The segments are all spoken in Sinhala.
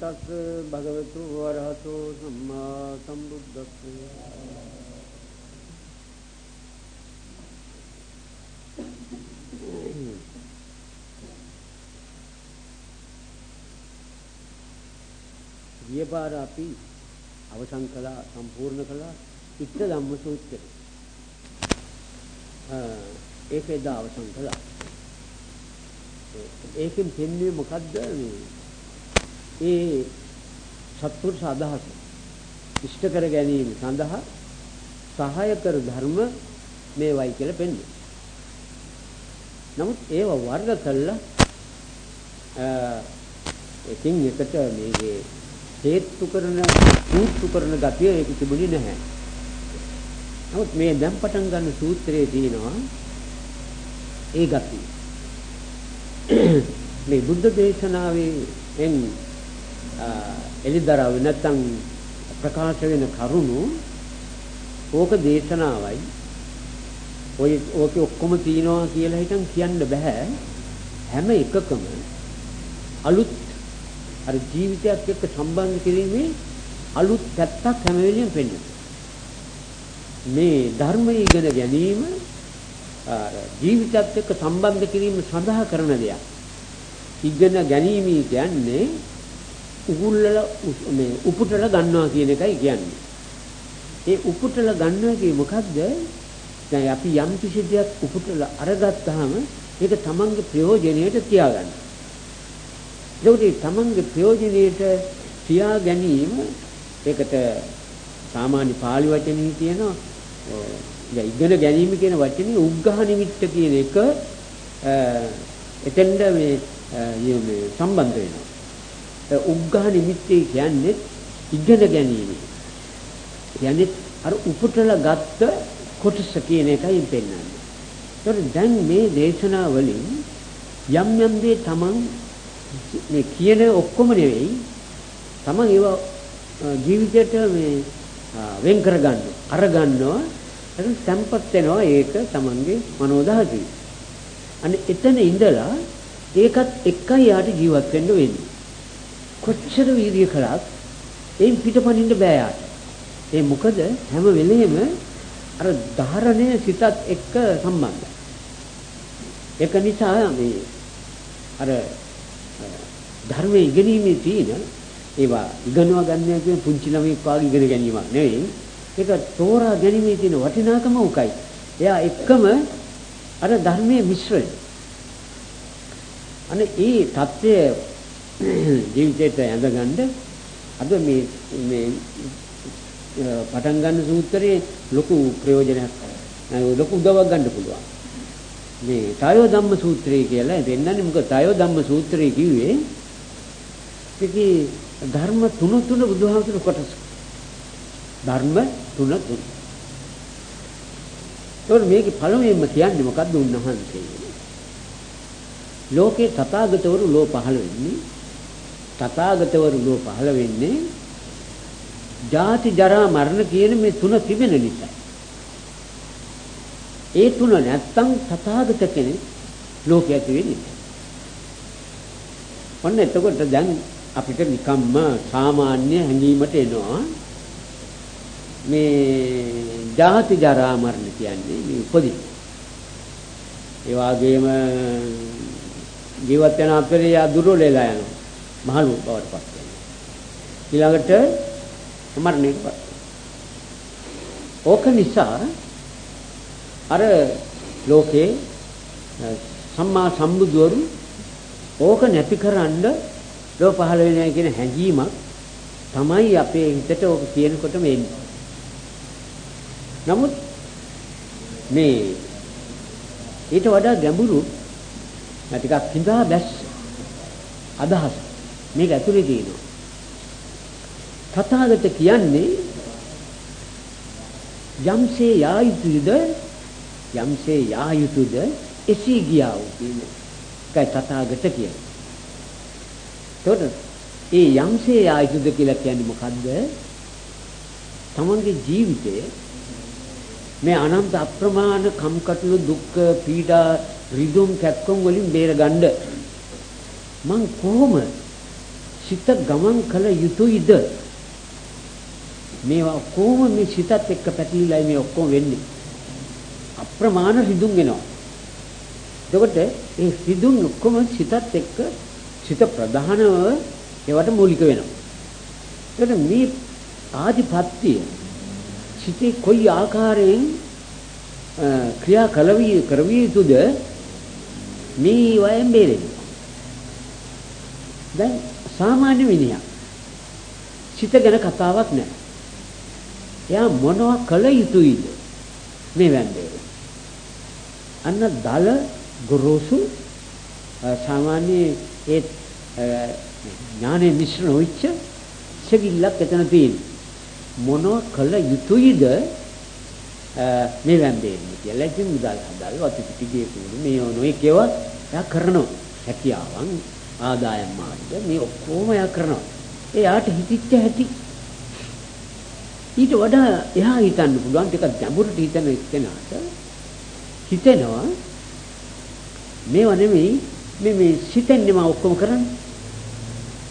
තස් භගවතු වරහතෝ සම්මා සම්බුද්දස්ස ගියපාර අපි අවසන් කළා සම්පූර්ණ කළා ඉත්ත ධම්ම සූත්‍රය. ඒක එදා අවසන් කළා. ඒකෙන් පෙන්වන්නේ මොකද්ද මේ ඒ සත්පුරුෂ අදහස ඉෂ්ට කර ගැනීම සඳහා සහාය කර ධර්ම මේවයි කියලා පෙන්වන්නේ. නමුත් ඒව වර්ග කළා එකින් එකට මේකේ හේතු කරන සූත්‍ර කරන ගතිය ඒක තිබුණේ නැහැ. නමුත් මේ දැන් පටන් ගන්න සූත්‍රයේ තියෙනවා ඒ ගතිය. මේ බුද්ධ දේශනාවේ එන් එලිදරව් නැත්තම් ප්‍රකාශ වෙන කරුණු ඕක දේශනාවයි. ඔය ඕකේ ඔක්කොම තියනවා කියලා හිතන් කියන්න බෑ. හැම එකකම අලුත් අර ජීවිතයත් එක්ක සම්බන්ධ කිරීමේ අලුත් පැත්තක් හැම වෙලෙම පෙන්වනවා. මේ ධර්මය ඉගෙන ගැනීම ජීවිතයත් එක්ක සම්බන්ධ කිරීම සඳහා කරන දෙයක්. ඉගෙන ගැනීම කියන්නේ උගුල්ලල මේ උපුටල ගන්නවා කියන එකයි කියන්නේ. ඒ උපුටල ගන්නවා කියේ මොකද්ද? දැන් අපි යම් කිසි දෙයක් උපුටල අරගත්තාම ඒක තමන්ගේ ප්‍රයෝජනයට තියාගන්න. ඒකට තමන්ගේ ප්‍රයෝජනයට තියා ගැනීම ඒකට සාමාන්‍ය පාලි වචනේ තියෙනවා දැන් ඉගෙන ගැනීම කියන වචනේ උග්ඝහ නිමිත්ත කියන එක එතෙන්ද මේ මේ සම්බන්ධ වෙනවා. උග්ඝහ නිමිත්තේ කියන්නේ ඉගෙන ගැනීම. කියන්නේ අර උපුටලා ගත්ත කොටස කියන එකයි පෙන්වන්නේ. ඒතකොට දැන් මේ දේශනා වලින් යම් යම් දේ තමන් මේ කියන ඔක්කොම නෙවෙයි තමන් ඒව ජීවිතයට මේ වෙන් කරගන්න අරගන්නවා එතන සම්පත් වෙනවා ඒක තමන්ගේ මනෝදහසයි. අනේ එතන ඉඳලා ඒකත් එක්කයි යාට ජීවත් වෙන්න වෙන්නේ. කොච්චර වීර්ය කළත් එයින් පිටපනින්න බෑ යාට. ඒ මොකද හැම වෙලෙම අර ධාරණය සිතත් එක්ක සම්බන්ධයි. ඒක නිසා මේ අර ධර්මයේ ඉගෙනීමේ තියෙන ඒවා ඉගෙනව ගන්න කියන පුංචි ළමෙක් වාගේ ඉගෙන ගැනීමක් නෙවෙයි. ඒක තෝරා ගැනීමේ තියෙන වටිනාකම උකයි. එයා එක්කම අර ධර්මයේ මිශ්‍රය. අනේ ඒ தත්ත්වය ජීවිතයට ඇඳගන්න අද මේ මේ පටන් ගන්න සූත්‍රයේ ලොකු ප්‍රයෝජනයක් ලොකු උදව්වක් ගන්න පුළුවන්. මේ තයෝ ධම්ම සූත්‍රය කියලා දෙන්නන්නේ මොකද තයෝ ධම්ම සූත්‍රය කිව්වේ ඒකේ ධර්ම තුන තුන බුදුහාමුදුරු කොටස. ධර්ම තුන තුන. ඒත් මේකේ පළමුවෙන්ම කියන්නේ මොකද්ද උන්වහන්සේ? ලෝකේ තථාගතවරු ලෝ පහළ වෙන්නේ තථාගතවරු ලෝ පහළ වෙන්නේ ජාති ජරා මරණ කියන මේ තුන තිබෙන නිසා. ඒ තුන නැත්තම් තථාගත කෙනෙක් ලෝකයේ ඇති වෙන්නේ නැහැ. ඔන්න එතකොට දැන් අපිට නිකම්ම සාමාන්‍ය හැඟීමට එනවා මේ ජාති ජරා මරණ කියන්නේ මේ උපදින. ඒ වගේම ජීවත් වෙන අපේ යා දුර්වලලා යනවා. මහලු බවට පත් වෙනවා. ඊළඟට මරණයටපත්. ඕක නිසා අර ලෝකේ සම්මා සම්බුදුවරු ඕක නැතිකරන්න ලෝ පහළ වෙනවා කියන හැඟීමක් තමයි අපේ හිතට ඕක කියනකොටම එන්නේ. නමුත් මේ ඊට වඩා ගැඹුරු ටිකක් හිඳා බැස් අදහස මේක ඇතුලේ තියෙනවා. තථාගත කියන්නේ යම්සේ යා යුතුද යම්සේ යා යුතුද එසී ගියා වූ කියන එකයි තථාගත කියන්නේ. එතකොට ඒ යම්සේ යා යුතුද කියලා කියන්නේ මොකද්ද? තමන්ගේ ජීවිතයේ මේ අනන්ත අප්‍රමාණ කම්කටොළු දුක්ඛ පීඩා රිදුම් කැක්කම් වලින් බේරගන්න මං කොහොම සිත ගමන් කළ යුතුයද? මේවා කොහොම මේ සිතත් එක්ක පැතිරිලා මේ ඔක්කොම වෙන්නේ. අප්‍රමාණ රිදුම් වෙනවා. එතකොට ඒ රිදුම් ඔක්කොම සිතත් එක්ක සිත ප්‍රධානව ඒවට මූලික වෙනවා. එතකොට මේ ආදිපත්‍ය සිතේ කොයි ආකාරයෙන් ක්‍රියා කළවිය කරවිය යුතුද? මේ වයෙන් බේරෙන්නේ දැන් සාමාන්‍ය විනයක්. සිත ගැන කතාවක් නැහැ එයා මොනවා කළ යුතුයිද? මේ වැන්දේ. අන්න දල ගොරෝසු සාමාන්‍ය ඒ ඥානෙ මිශ්‍රණ වෙච්ච සෙවිල්ලක් එතන තියෙන. මොනවා කළ යුතුයිද? මේ වැන්දේන්නේ කියලා. ඉතින් මුදල් හදල් වතු පිටිගේ කුළු මේ නොයි කියව එයා කරනවා. හැකියාවන් ආදායම් මාර්ග මේ ඔක්කොම එයා කරනවා. එයාට හිතිච්ච හැටි. ඊට වඩා එහා හිතන්න පුළුවන් ටිකක් ගැඹුරට හිතන එක්කෙනාට හිතෙනවා මේව නෙමෙයි මේ මේ සිතෙන්නේ මම ඔක්කොම කරන්නේ.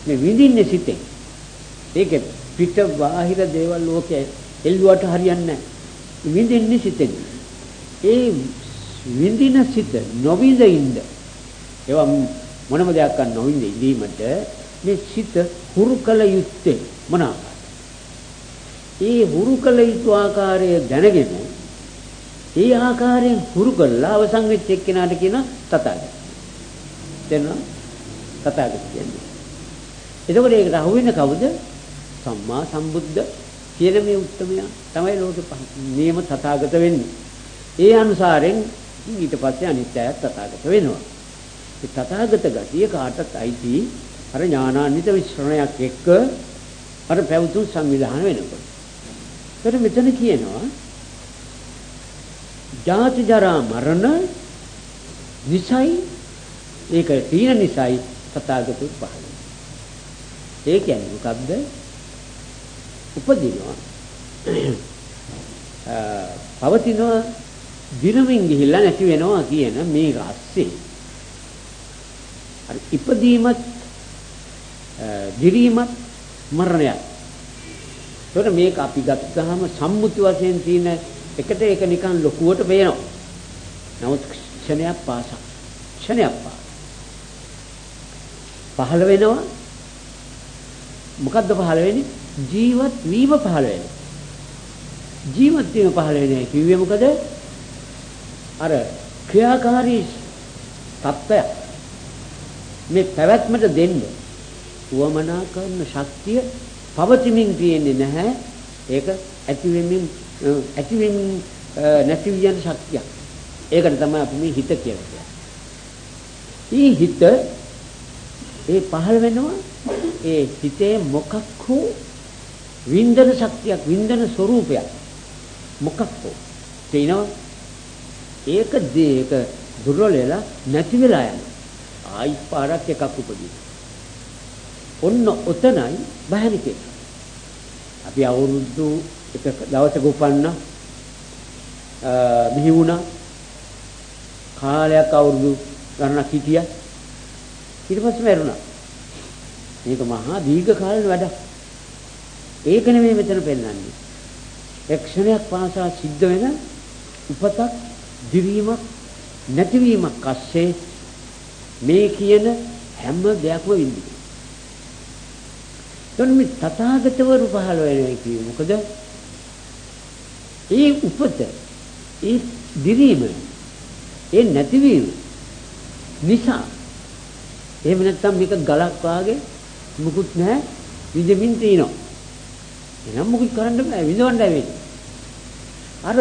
මේ විඳින්නේ සිතෙන්. ඒක පිට බාහිර දේවල් ලෝකයේ එල්ලුවට හරියන්නේ නැහැ. විඳින්නේ සිතෙන්. ඒ විඳින සිත නොවිඳ ඉන්න. ඒවා මොනම දෙයක් ගන්න නොවිඳ ඉඳීමට මේ සිත හුරු කළ යුත්තේ මොනවා ඒ හුරු කළ යුතු ආකාරය දැනගෙන ඒ ආකාරයෙන් හුරු කළා අවසන් වෙච්ච එක්කෙනාට කියන තථාගත. තේරෙනවද? තථාගත කියන්නේ. එතකොට ඒකට අහු වෙන කවුද? සම්මා සම්බුද්ධ කියන මේ උත්තරමයා තමයි ලෝකෙ නියම තථාගත වෙන්නේ. ඒ අනුසාරයෙන් ඊට පස්සේ අනිත්‍යයත් තථාගත වෙනවා. ඒ තථාගත ගතිය කාටත් අයිති අර ඥානාන්විත විශ්‍රණයක් එක්ක අර පැවතුම් සංවිධානය වෙනකොට. ඒතර මෙතන කියනවා ජාති ජරා මරණ නිසයි ඒක තීන නිසයි තථාගතු පහළ. ඒ කියන්නේ මොකක්ද? උපදිනවා පවතිනවා දිනමින් ගිහිල්ලා නැති වෙනවා කියන මේ රස්සේ අර ඉපදීමත් දිරීමත් මරණයත් ඒකට මේක අපි ගත්තාම සම්මුති වශයෙන් තියෙන එකට ඒක නිකන් ලොකුවට පේනවා. නමුත් ක්ෂණයක් පාසා ක්ෂණයක් පාසා. පහළ වෙනවා. මොකද්ද පහළ වෙන්නේ? ජීවත් වීම පහළ වෙනවා. ජීවත් වීම පහළ වෙන්නේ කිව්වේ මොකද? අර ක්‍රියාකාරී තත්ත්වය මේ පැවැත්මට දෙන්න උවමනා කරන ශක්තිය පවතිමින් තියෙන්නේ නැහැ. ඒක ඇති වෙමින් ඇති වෙමින් නැති වියන ශක්තියක්. ඒකට තමයි අපි මේ හිත කියලා කියන්නේ. ඊ හිත ඒ පහළ වෙනවා ඒ හිතේ මොකක් හෝ වින්දන ශක්තියක් වින්දන ස්වરૂපයක් මොකක් හෝ තේනවා ඒක දේක දුර්වල වෙලා නැති වෙලා යනවා ආයි පාරක් එකක් උපදිනවා ඔන්න ඔතනයි භයානිකේ. අපි අවුරුදු එක දවසක උපන්න බිහි වුණා. කාලයක් අවුරුදු ගණනක් හිටියා. ඊට පස්සේ මැරුණා. මේක මහා දීර්ඝ කාලෙක වැඩක්. ඒක නෙමෙයි මෙතන පෙන්වන්නේ. එක්ෂණයක් පාසා සිද්ධ වෙන උපතක් දිවීමක් නැතිවීමක් අස්සේ මේ කියන හැම දෙයක්ම විඳිනවා. එතන මේ තථාගතවරු පහළ වෙනවා කියන්නේ මොකද? ඒ උපත ඒ දිරීම ඒ නැතිවීම නිසා එහෙම නැත්නම් මේක ගලක් වාගේ මුකුත් නැහැ විඳමින් තිනවා. එනම් මුකුත් කරන්න බෑ විඳවන්න වෙන්නේ. අර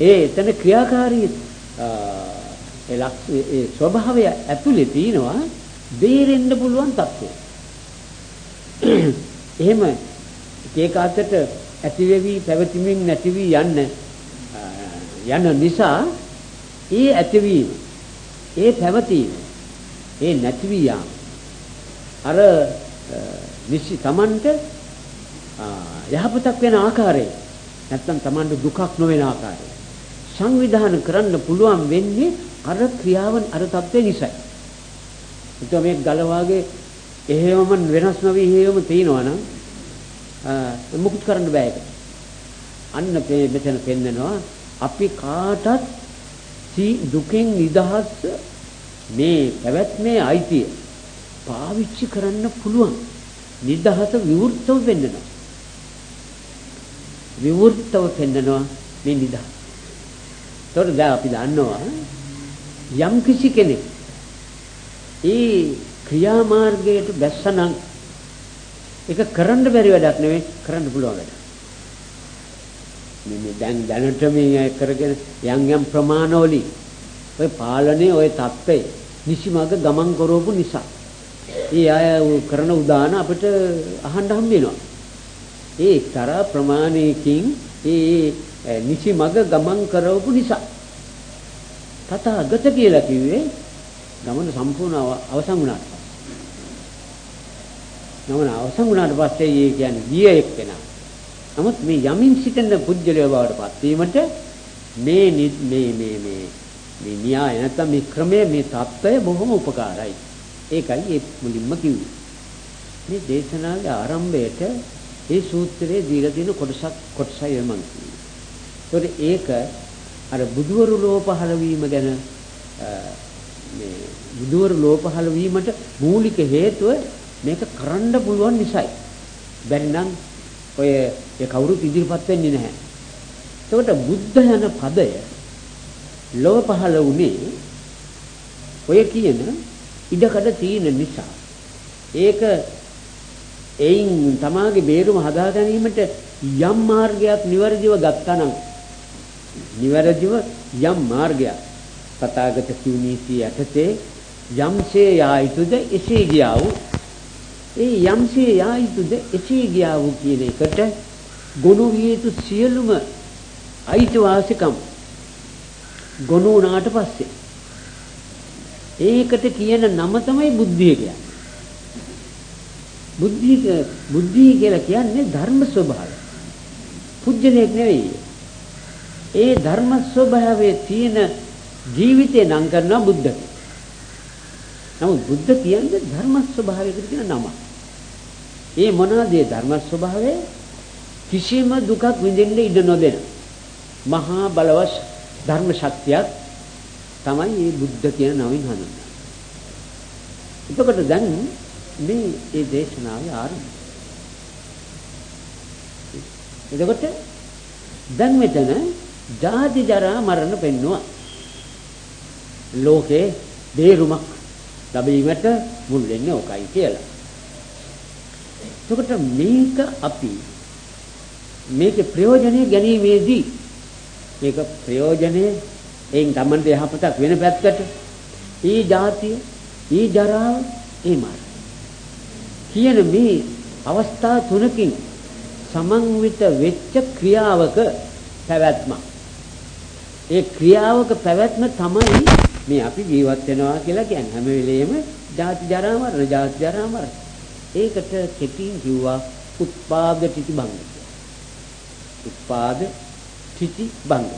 ඒ එතන ක්‍රියාකාරී ඒ ලක්ෂ ඒ ස්වභාවය ඇතුලේ තිනවා බේරෙන්න පුළුවන් තත්ත්වය. එහෙම ඒක අතට ඇති වෙවි පැවතිමින් නැති වී යන්න යන නිසා ඒ ඇතිවීම ඒ පැවතීම ඒ නැති වී යාම අර නිසි Tamanට යහපතක් වෙන ආකාරය නැත්නම් Tamanට දුකක් නොවන ආකාරය සංවිධානය කරන්න පුළුවන් වෙන්නේ අර ක්‍රියාවන් අර தත්ත්වේ නිසායි. ඒත් මේ ගල වාගේ එහෙමම වෙනස් නොවි එහෙම තියෙනවා නම් මුකුත් කරන්න බෑ ඒක. අන්න මෙතන පෙන්නනවා අපි කාටත් දුකෙන් නිදහස් මේ පැවැත්මේ අයිතිය පාවිච්චි කරන්න පුළුවන්. නිදහස විවෘතව වෙන්නනවා. විවෘතව පෙන්නනවා මේ නිදහස. ඒතකොට දැන් අපි දන්නවා යම් කිසි කෙනෙක් ඒ ක්‍රියාමාර්ගයට බැස්සනම් ඒක කරන්න බැරි වැඩක් නෙවෙයි කරන්න පුළුවන් වැඩක්. මේ දැන් දැනට මේ කරගෙන යම් යම් ප්‍රමාණවලින් ඔය පාලනේ ඔය தත්ත්වය නිසිමඟ ගමන් කරවපු නිසා ඒ අය කරන උදාන අපිට අහන්න හම්බ වෙනවා. ඒ එක්තරා ප්‍රමාණයකින් ඒ නිසිමඟ ගමන් කරවපු නිසා තථාගත කියලා කිව්වේ ගමන සම්පූර්ණ අවසන් වුණාට පස්සේ. ගමන අවසන් වුණාට පස්සේ ඒ කියන්නේ ගිය එක්කෙනා. නමුත් මේ යමින් සිටින පුජ්‍යලය බවට පත්වීමට මේ මේ මේ මේ මේ න්‍යාය නැත්නම් මේ ක්‍රමය මේ தত্ত্বය බොහොම උපකාරයි. ඒකයි ඒ මුලින්ම කිව්වේ. මේ දේශනාවේ ආරම්භයේට මේ සූත්‍රයේ දීලා තියෙන කොටසක් කොටසයි මම කියන්නේ. ඒක අර බුදුවරු ලෝ පහළ වීම ගැන මේ බුදුවරු ලෝ පහළ වීමට මූලික හේතුව මේක කරන්න පුළුවන් නිසායි. බැරි නම් ඔය ඒ කවුරුත් ඉදිරිපත් වෙන්නේ නැහැ. එතකොට බුද්ධ යන පදය ලෝ පහළ වුණේ ඔය කියන ඉඩකඩ තියෙන නිසා. ඒක එයින් තමාගේ බේරුම හදා ගැනීමට යම් මාර්ගයක් નિවරදිව ගත්තා නම් નિවරදිව යම් මාර්ගයක් තථාගත සීනීසී යටතේ යම්සේ යා යුතුද එසේ ගියා වූ ඒ යම්සේ යා යුතුද එසේ ගියා වූ කියන එකට ගොනු විය යුතු සියලුම අයිතිවාසිකම් ගොනු වුණාට පස්සේ ඒකට කියන නම තමයි බුද්ධිය කියන්නේ. බුද්ධිය බුද්ධිය කියලා කියන්නේ ධර්ම ස්වභාවය. පුජ්‍යලයක් නෙවෙයි. ඒ ධර්ම ස්වභාවයේ තියෙන ජීවිතේ නම් කරනවා බුද්ධ. නමුත් බුද්ධ කියන්නේ ධර්ම ස්වභාවයකට කියන නම. ඒ මොනවාද ඒ ධර්ම ස්වභාවය? කිසිම දුකක් විඳින්න ඉඩ නොදෙන මහා බලවත් ධර්ම ශක්තියක් තමයි මේ බුද්ධ කියන නමින් හඳුන්වන්නේ. එතකොට දැන් මේ මේ දේශනාවේ ආරම්භය. එතකොට දැන් මෙතන ජාති ජරා මරණ පෙන්නවා. ලෝකේ දේරුමක් ලැබීමට මුල් වෙන්නේ ඕකයි කියලා. එතකොට මේක අපි මේකේ ප්‍රයෝජනෙ ගැනීමේදී මේක ප්‍රයෝජනේ එයින් Tamante යහපතක් වෙන පැත්තට ඊ જાතිය ඊ ජරාව ඒ මාර්ගය කියන මේ අවස්ථා තුනකින් සමන්විත වෙච්ච ක්‍රියාවක පැවැත්ම ඒ ක්‍රියාවක පැවැත්ම තමයි මේ අපි ජීවත් වෙනවා කියලා කියන්නේ. හැම වෙලෙම ජාති ජරා මරණ ජාති ජරා මරණ. ඒකට කෙටින් කිව්වා උත්පාද තිති භංග උත්පාද තිති භංග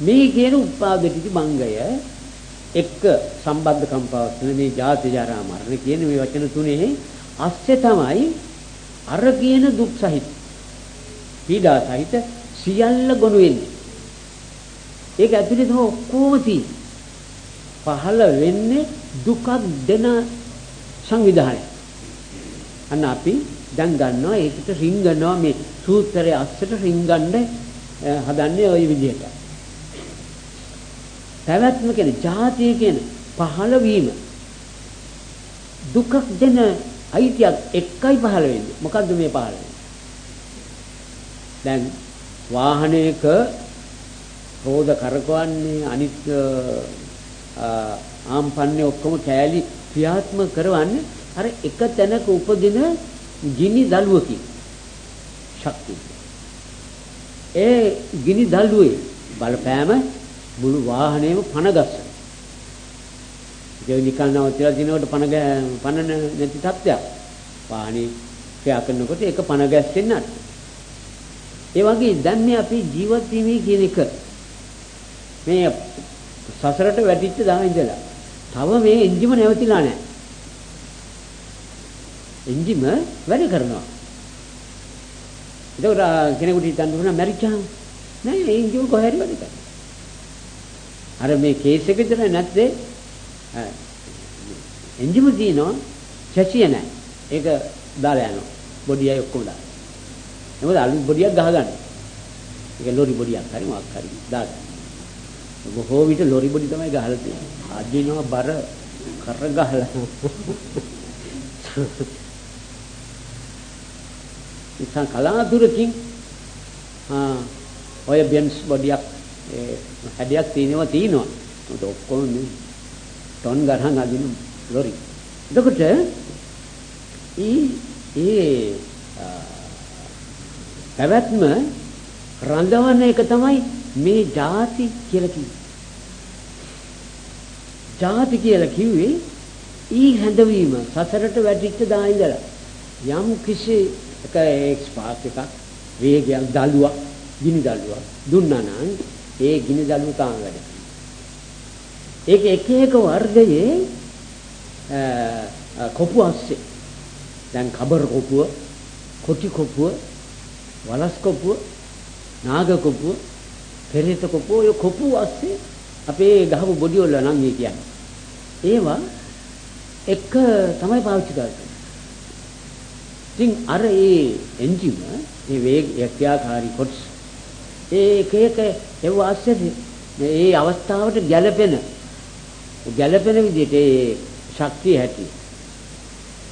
මේ කියන උපාද තිති භංගය එක්ක සම්බන්ධකම් පවත්වන මේ ජාති ජරා මරණ කියන මේ වචන තුනේ අස්සේ තමයි අර කියන දුක් සහිත පීඩා සහිත සියල්ල ගොනු වෙන්නේ. ඒක ඇතුලේ තමයි ඔක්කොම තියෙන්නේ. පහළ වෙන්නේ දුකක් දෙන සංවිධානය. අන්න අපි දැන් ගන්නවා ඒකට රින්ගනවා මේ සූත්‍රයේ අස්සට රින්ගන්න හදන්නේ ওই විදිහට. පැවැත්ම කියන්නේ ජාතිය කියන පහළ වීම දුකක් දෙන අයිතියක් එකයි පහළ වෙන්නේ. මොකද්ද මේ පහළ වෙන්නේ? දැන් වාහනයක රෝද කරකවන්නේ අනිත් ආම්පන්නේ ඔක්කොම කෑලි ක්‍රියාත්මක කරවන්නේ අර එක තැනක උපදින ගිනි දළුවකින් ශක්තිය. ඒ ගිනි දළුවේ බලපෑම මුළු වාහනේම පණ ගස්සන. ඒක නිකන් නවතිලා දිනවට පණ පණ නැති තත්ත්වයක්. වාහනේ ක්‍රියා කරනකොට ඒක පණ ගැස්සෙන්නේ නැහැ. ඒ වගේ දැන් මේ අපි ජීවත් වීමේ කියන එක මේ සසරට වැටිච්ච දා ඉඳලා තව මේ එන්ජිම නැවතිලා නැහැ. එන්ජිම වැඩ කරනවා. ඒකට කෙනෙකුට හිතන්න ඕන මැරිච්චාම නෑ එන්ජිම කොහේ හරි වැඩ කරනවා. අර මේ කේස් එක විතර නැත්තේ එන්ජිම දිනනවා චැසිය නෑ. ඒක දාලා යනවා. බොඩියයි ඔක්කොම දාලා. මොකද අලුත් බොඩියක් ගහගන්න. ඒක ලොරි බොඩියක් හරි මොකක් හරි දාගන්න. බොහෝ විට ලොරි බොඩි තමයි ගහලා තියෙන්නේ. අදිනවා බර කර ගහලා. ඉතින් කලාතුරකින් ආ ඔය බෙන්ස් බොඩියක් ඒ හැඩයක් තියෙනවා තියෙනවා. ඒක ඔක්කොම මේ ටොන් ගණන් අදින ලොරි. එතකොට ඊ ඒ පැවැත්ම රඳවන එක තමයි මේ ಜಾති කියලා කිව්වේ. ಜಾති කියලා කිව්වේ ඊ හැඳවීම සසරට වැටිච්ච දා ඉඳලා. යම් කිසි එක එක්ස්පාක් එකක් වේගයක් දලුවක් ගිනි දලුවක් දුන්නා නම් ඒ ගිනි දලුව තාම වැඩ. ඒක එක එක වර්ගයේ කොපු අස්සේ. දැන් කබර කොපුව කොටි කොපුව වලස් කොපුව නාග කොපුව පෙරේත කොපුව ඔය කොපුව අස්සේ අපේ ගහපු බොඩි වල නම් මේ කියන්නේ ඒවා එක තමයි පාවිච්චි කරන්නේ ඉතින් අර ඒ එන්ජිම මේ වේග ක්‍රියාකාරී කොටස් ඒ එක එක ඒ වාස්සේ මේ අවස්ථාවට ගැළපෙන ගැළපෙන විදිහට ඒ ශක්තිය ඇති.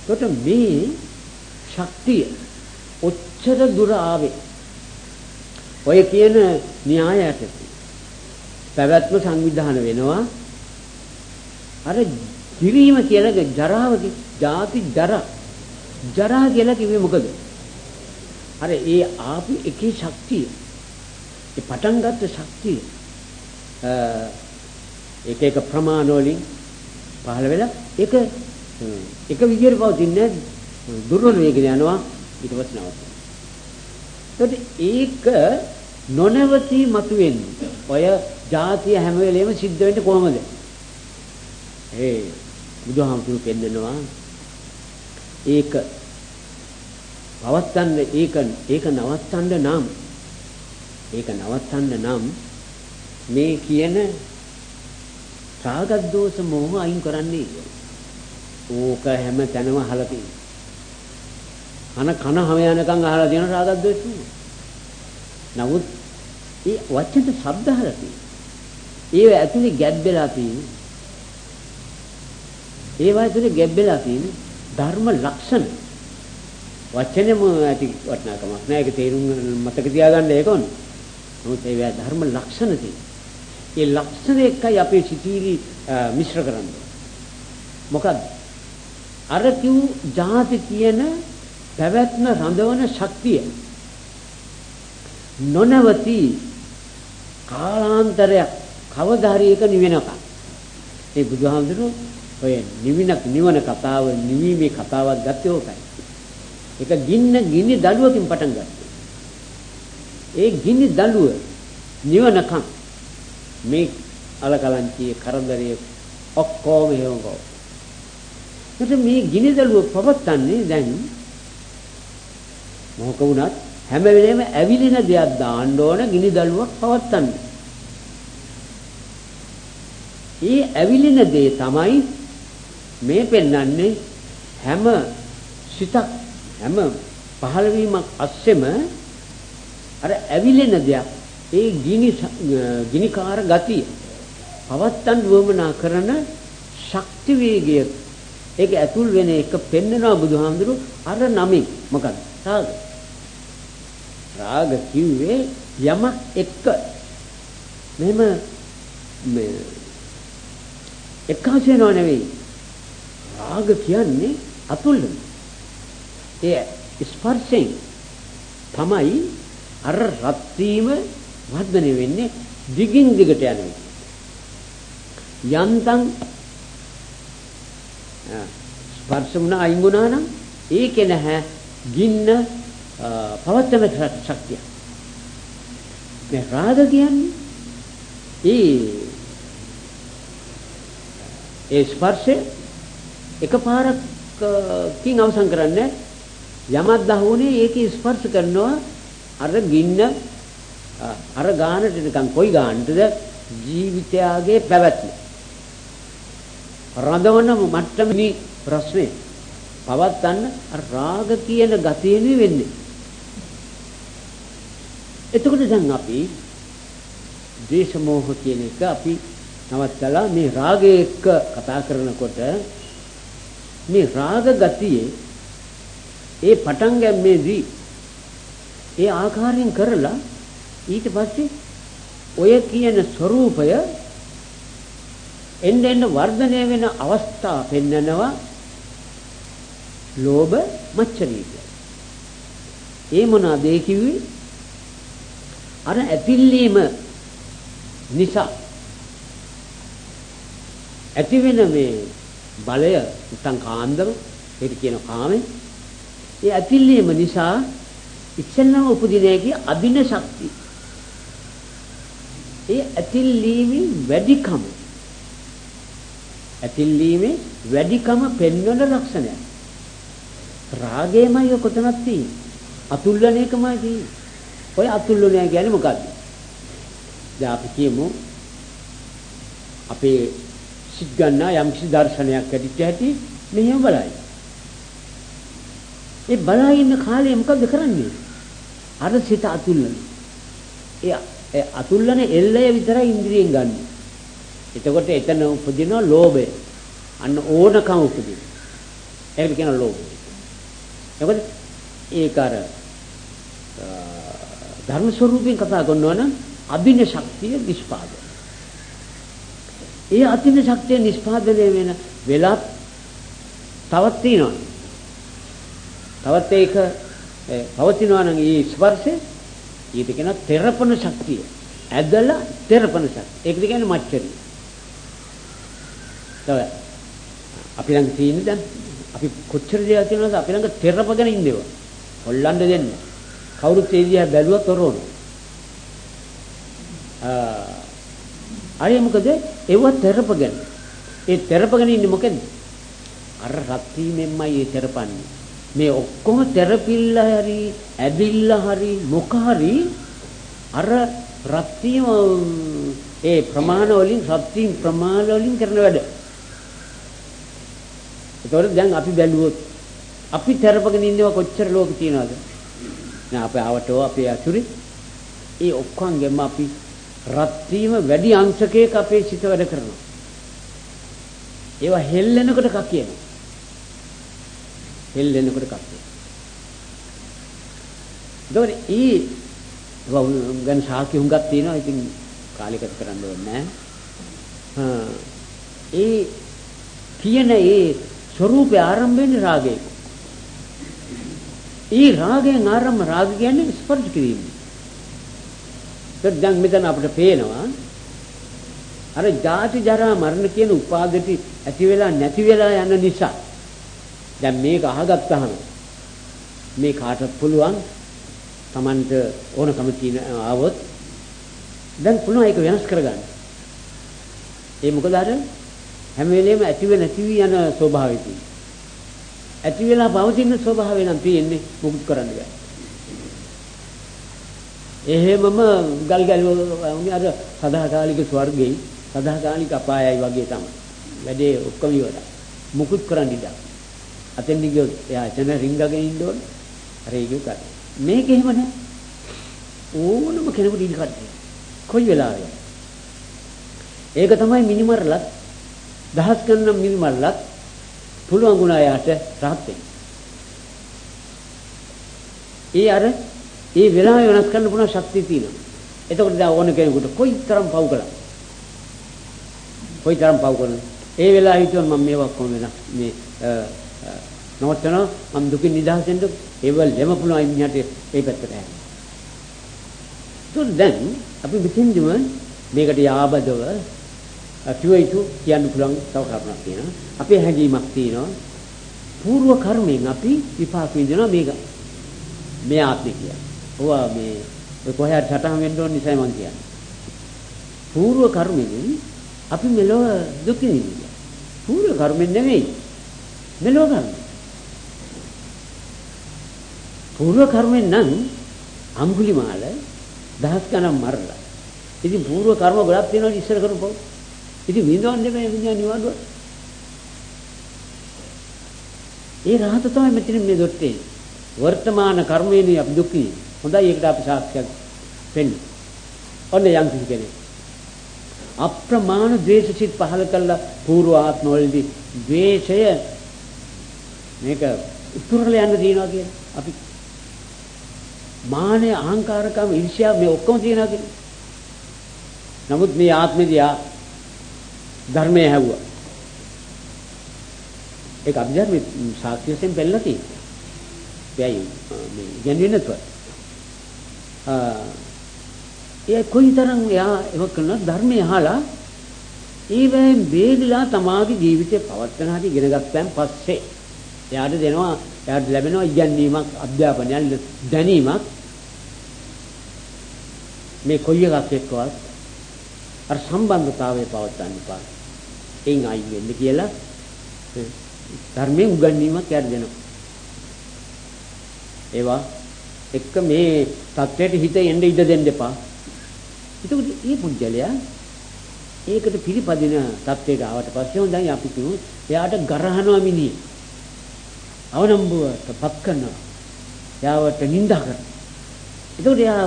එතකොට මේ ශක්තිය ඔච්චර දුර ආවේ ඔය කියන න්‍යායයට පැවැත්ම සංවිධාන වෙනවා අර කිරීම කියලා ජරාවකි ಜಾති ජරා ජරා කියලා කිව්වේ මොකද? අර ඒ ආපු එකේ ශක්තිය. ඒ පටන් ගත්ත ශක්තිය. ඒක එක ප්‍රමාණ වලින් පහළ වෙලා ඒක එක විදියට පවතින්නේ දුර්වල වේගන යනවා ඊට පස්සේ නවතිනවා. ඒක නොනවති මතුවෙන්නේ. ඔය જાතිය හැම වෙලෙම සිද්ධ වෙන්නේ කොහමද? ඒ බුදුහාමුදුරු පෙන්නනවා ඒක පවත්තන්න ඒක ඒක නවත්තන්න නම් ඒක නවත්තන්න නම් මේ කියන රාගද්දෝෂ මොහ අයින් කරන්නේ ඕක හැම තැනම අහලා තියෙනවා. කන කන හැම යනකම් අහලා තියෙන රාගද්දෝෂ නමුත් ඒ වචන ශබ්ද අහලා තියෙනවා. ඒව ඇතුලේ ගැබ්බෙලා තියෙනවා. ඒවා ඇතුලේ ගැබ්බෙලා තියෙනවා. ධර්ම ලක්ෂණ වචනෙම ඇති වටිනාකමක් නෑ ඒක තේරුම් මතක තියාගන්න ඒක ඕන. නමුත් ඒ ධර්ම ලක්ෂණ තියෙනවා. ඒ ලක්ෂණ එකයි අපේ සිතීලි මිශ්‍ර කරන්නේ. මොකද්ද? අර කිව් ಜಾති කියන පැවැත්ම රඳවන ශක්තිය නොනවති කාලාන්තරයක් කවදා හරි එක නිවෙනකම්. ඒ බුදුහාමුදුරුවෝ ඔය නිවිනක් නිවන කතාව නිවීමේ කතාවක් ගත්තේ ඕකයි. ඒක ගින්න ගිනි දළුවකින් පටන් ගත්තා. ඒ ගිනි දළුව නිවනකම් මේ අලකලංචියේ කරදරයේ ඔක්කොම හේවකෝ. එතකොට මේ ගිනි දළුව පවත්තන්නේ දැන් මොකක වුණත් හැම වෙලේම ඇවිලින දෙයක් දාන්න ඕන ගිනි දළුවක් පවත්තන්නේ. ඒ ඇවිලින දේ තමයි මේ පෙන්වන්නේ හැම සිතක් හැම පහළ වීමක් අස්සෙම අර ඇවිලෙන දෙයක් ඒ ගිනි ගිනිකාර ගතිය පවත්තන් වමනා කරන ශක්ති වේගය. ඒක ඇතුල් වෙන එක පෙන්නනවා බුදුහාමුදුරු අර නමින්. මොකද රාග රාග කිව්වේ යම එක්ක. මෙහෙම මේ එක්කාස වෙනව නෙවෙයි. රාග කියන්නේ අතුල් ඒ ස්පර්ශයෙන් තමයි අර රත් වීම වර්ධනය වෙන්නේ දිගින් දිගට යන යන්තම් ස්පර්ශ වුණා අයින් වුණා නම් ඒකේ නැහැ ගින්න පවත්තන ශක්තිය. මේ රාග කියන්නේ ඒ ඒ ස්පර්ශය එකපාරක් කින් අවසන් කරන්නේ යමක් දහුනේ ඒකේ ස්පර්ශ කරනවා අර ගින්න අර ගානට නිකන් කොයි ගානටද? ජීවිතයගේ පැවැත්ම. රඳවන මට්ටමේ ප්‍රශ්නේ. පවත්තන්න රාග කියන ගතියෙනි වෙන්නේ එතකොට දැන් අපි ද්වේෂ මෝහ කියන එක අපි නවත්තලා මේ රාගය එක්ක කතා කරනකොට මේ රාග ගතියේ ඒ පටන් ගැනීමේදී ඒ ආකාරයෙන් කරලා ඊට පස්සේ ඔය කියන ස්වરૂපය එන්න එන්න වර්ධනය වෙන අවස්ථා පෙන්නනවා ලෝභ මච්චරී ඒ මොනවාද ඒ කිව්වේ? අර ඇතිල්ලීම නිසා. ඇති වෙන මේ බලය නැත්නම් කාන්දම ඒක කියන කාමේ ඒ ඇතිල්ලීම නිසා ඉස්සෙල්ලම උපදිනේකී අදින ශක්තිය. ඒ ඇතිල්ලීමේ වැඩිකම ඇතිල්ලීමේ වැඩිකම පෙන්වන ලක්ෂණය රාගයමයි කොතනක් තියෙන්නේ. අතුල්ලන එකමයි තියෙන්නේ. ඔය අතුල්ලනය කියන්නේ මොකද්ද දැන් අපි කියමු අපේ සිත් ගන්නා යම් කිසි දර්ශනයක් ඇතිට ඇති මෙහෙම බලයි. ඒ බලා ඉන්න කාලේ මොකද කරන්නේ? අර සිත අතුල්ලන. ඒ අතුල්ලන එල්ලය විතරයි ඉන්ද්‍රියෙන් ගන්න. එතකොට එතන උපදින ලෝභය. අන්න ඕනකම උපදින. ඒක කියන ලෝභය. එතකොට ඒක අර ධර්ම ස්වරූපයෙන් කතා කරනවා නම් අභින ශක්තිය නිෂ්පාදනය. ඒ අතින ශක්තිය නිෂ්පාදනය වෙන වෙලත් තවත් තියෙනවා. තවත් ඒක පවතිනවා නම් ඒ ස්පර්ශය ඊට කියන තෙරපන ශක්තිය. ඇදලා තෙරපන ශක්තිය. ඒකද කියන්නේ මච්චරිය. තව අපි ළඟ තියෙන දැන් අපි කොච්චර දේවල් තියෙනවද අපි ළඟ තෙරපගෙන ඉන්නේව. හොල්ලන්න දෙන්න. කවුරුත් ඒ දිහා බැලුවත් ඔරෝන. අය මොකද ඒව තෙරපගෙන. ඒ තෙරපගෙන ඉන්නේ මොකෙන්ද? අර රත් වීමෙන්මයි ඒ තෙරපන්නේ. මේ ඔක්කොම තෙරපිල්ල හරි ඇදිල්ල හරි මොක හරි අර රත් වීම ඒ ප්‍රමාණ වලින් රත් වීම ප්‍රමාණ වලින් කරන වැඩ. ඒතකොට දැන් අපි බැලුවොත් අපි තෙරපගෙන ඉන්නව කොච්චර ලෝක තියනවද? නෑ අපේ ආවටෝ අපේ අසුරි ඒ ඔක්කොංගෙම අපි රත් වීම වැඩි අංශකයක අපේ සිත වැඩ කරනවා. ඒවා හෙල්ලෙනකොට කකියනවා. හෙල්ලෙනකොට කකියනවා. දොර ඊ ගන් සාකි හුඟක් තියෙනවා. ඉතින් කාලයකට කරන්න ඕනේ නෑ. ඒ කියන ඒ ස්වરૂපේ ආරම්භ වෙන්නේ රාගයෙන්. ඊ රාගයෙන් ආරම්භ රාග කියන්නේ ස්පර්ශ කිරීම. දැන් මෙතන අපිට පේනවා අර ජාති ජරා මරණ කියන උපාදිතي ඇති වෙලා නැති වෙලා යන නිසා දැන් මේක අහගත්තාම මේ කාටත් පුළුවන් Tamanට ඕනකම තියෙන ආවොත් දැන් පුළුවන් ඒක වෙනස් කරගන්න. ඒ මොකද අර හැම වෙලෙම ඇති වෙ නැති වී යන ස්වභාවය තියෙනවා. ඇති වෙලා පවතින ස්වභාවය නම් තියෙන්නේ මුකුත් කරන්න බෑ. එහෙමම ගල් ගල් වුණේ අර සදාකාලික ස්වර්ගේ සදාකාලික අපායයි වගේ තමයි. වැඩේ ඔක්කොම ඉවරයි. මුකුත් කරන්න ඉඩ. අතෙන් ගියොත් එයා එතන රිංගගෙන ඉන්න ඕන. අර ඒක උකට. මේක එහෙම නෑ. ඕනම කෙනෙකුට ඉන්න කඩේ. කොයි වෙලාවෙ. ඒක තමයි මිනිමරලත් දහස් ගණන් මිනිමරලත් පුළුවන් ගුණා යාට rahat වෙන්න. ඒ අර ඒ වෙලාව වෙනස් කරන්න පුළුවන් ශක්තිය තියෙනවා. එතකොට දැන් ඕන කෙනෙකුට කොයිතරම් පව් කළා. කොයිතරම් පව් කරනද? ඒ වෙලාව හිතුවා මම මේවා කොහොම වෙනස් මේ නවත්තනවා මම දුකින් නිදහස් වෙන්න ඒවල් දෙම පුළුවන් ඉන්නට ඒ පැත්තට යන්න. තුන් දැන් අපි මෙතෙන්දිම මේකට යාබදව කිව්ව යුතු කියන්න පුළුවන් තව කරුණක් තියෙනවා. අපේ හැඟීමක් තියෙනවා. పూర్ව කර්මෙන් අපි විපාක විඳිනවා මේක. මේ ආත්මේ කියන්නේ. ඔවා මේ කොහේ හරි සටහන් වෙන්න ඕන නිසා මම කියන්නේ. పూర్ව කර්මෙන් අපි මෙලොව දුක් විඳිනවා. పూర్ව කර්මෙන් නෙමෙයි. මෙලොව ගන්න. పూర్ව කර්මෙන් නම් අඟුලිමාල දහස් ගණන් මරලා. ඉතින් పూర్ව කර්ම ගොඩක් තියෙනවා ඉස්සර කරපොත්. ඉතින් විඳවන්නේ මේ විඤ්ඤාණ නිවාඩුව. ඒ රහත තමයි මෙතන මේ දොට්ටේ. වර්තමාන කර්මේනේ අපි දුක් විඳින්නේ. හොඳයි ඒකට අපි සාක්ෂියක් වෙන්න. ඔන්න යම් කිසි කෙනෙක් අප්‍රමාණ ද්වේෂසිත පහල කළා పూర్ව ආත්මවලදී ද්වේෂය මේක උතුරලා යන්න දිනවා කියන අපි මානය අහංකාරකම ඊර්ෂ්‍යාව මේ ඔක්කොම තියනවා කියන නමුත් මේ ආත්මෙදී ආ ධර්මයේ හැවුවා ඒක අභිධර්මයේ සාක්ෂි වශයෙන් බැලලා තියෙනවා. එයයි මේ ඉගෙනුවේ නැතුව. ඒ කොයිතරම් එයා ඒක කරන ධර්මය අහලා ඊවෙන් බේරිලා තමාගේ ජීවිතේ පවත්වන හැටි ඉගෙන ගත්තන් පස්සේ එයාට දෙනවා එයාට ලැබෙනවා ඉගැන්වීමක් අධ්‍යාපනයක් දැනීමක් මේ කොයි එකක් එක්කවත් අර සම්බන්ධතාවය පවත්වන්න එපා. එයින් අයින් වෙන්න කියලා ධර්මයෙන් උගන්වීමක් යට දෙනවා. ඒවා එක්ක මේ தත්වයට හිත එන්න ඉඩ දෙන්න එපා. එතකොට මේ පුජ්‍යලයා ඒකට පිළිපදින தත්වයට ආවට පස්සේ හොඳයි අපි කියමු එයාට ගරහනවා මිනිහ. අවනම්බුවට පත් කරනවා. යාවට නිඳා කරනවා. එතකොට එයා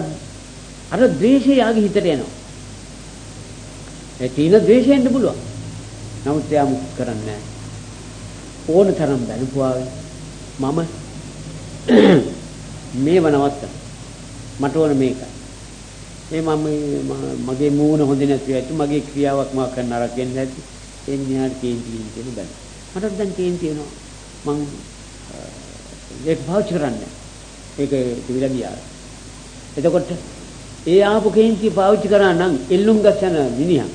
අර ද්වේෂය යාගේ හිතට එනවා. ඒ තීන ද්වේෂයෙන්ද පුළුවන්. නමුත් එයා මුක් කරන්නේ? නැහැ. ඕන තරම් බැලුවාවේ මම මේව නවත්තන මට ඕන මේකයි. ඒ මම මගේ මූණ හොඳ නැති ඇති මගේ ක්‍රියාවක් මා කරන්න අරක් වෙන්න ඇති. ඒ මිනිහාට කේන්ති කියන බැල මට දැන් කේන්ති වෙනවා. මං ඒක පාවිච්චි කරන්නේ ඒක තිබිලා ගියා. එතකොට ඒ ආපු කේන්ති පාවිච්චි කරා නම් එල්ලුම් ගස්සන මිනිහා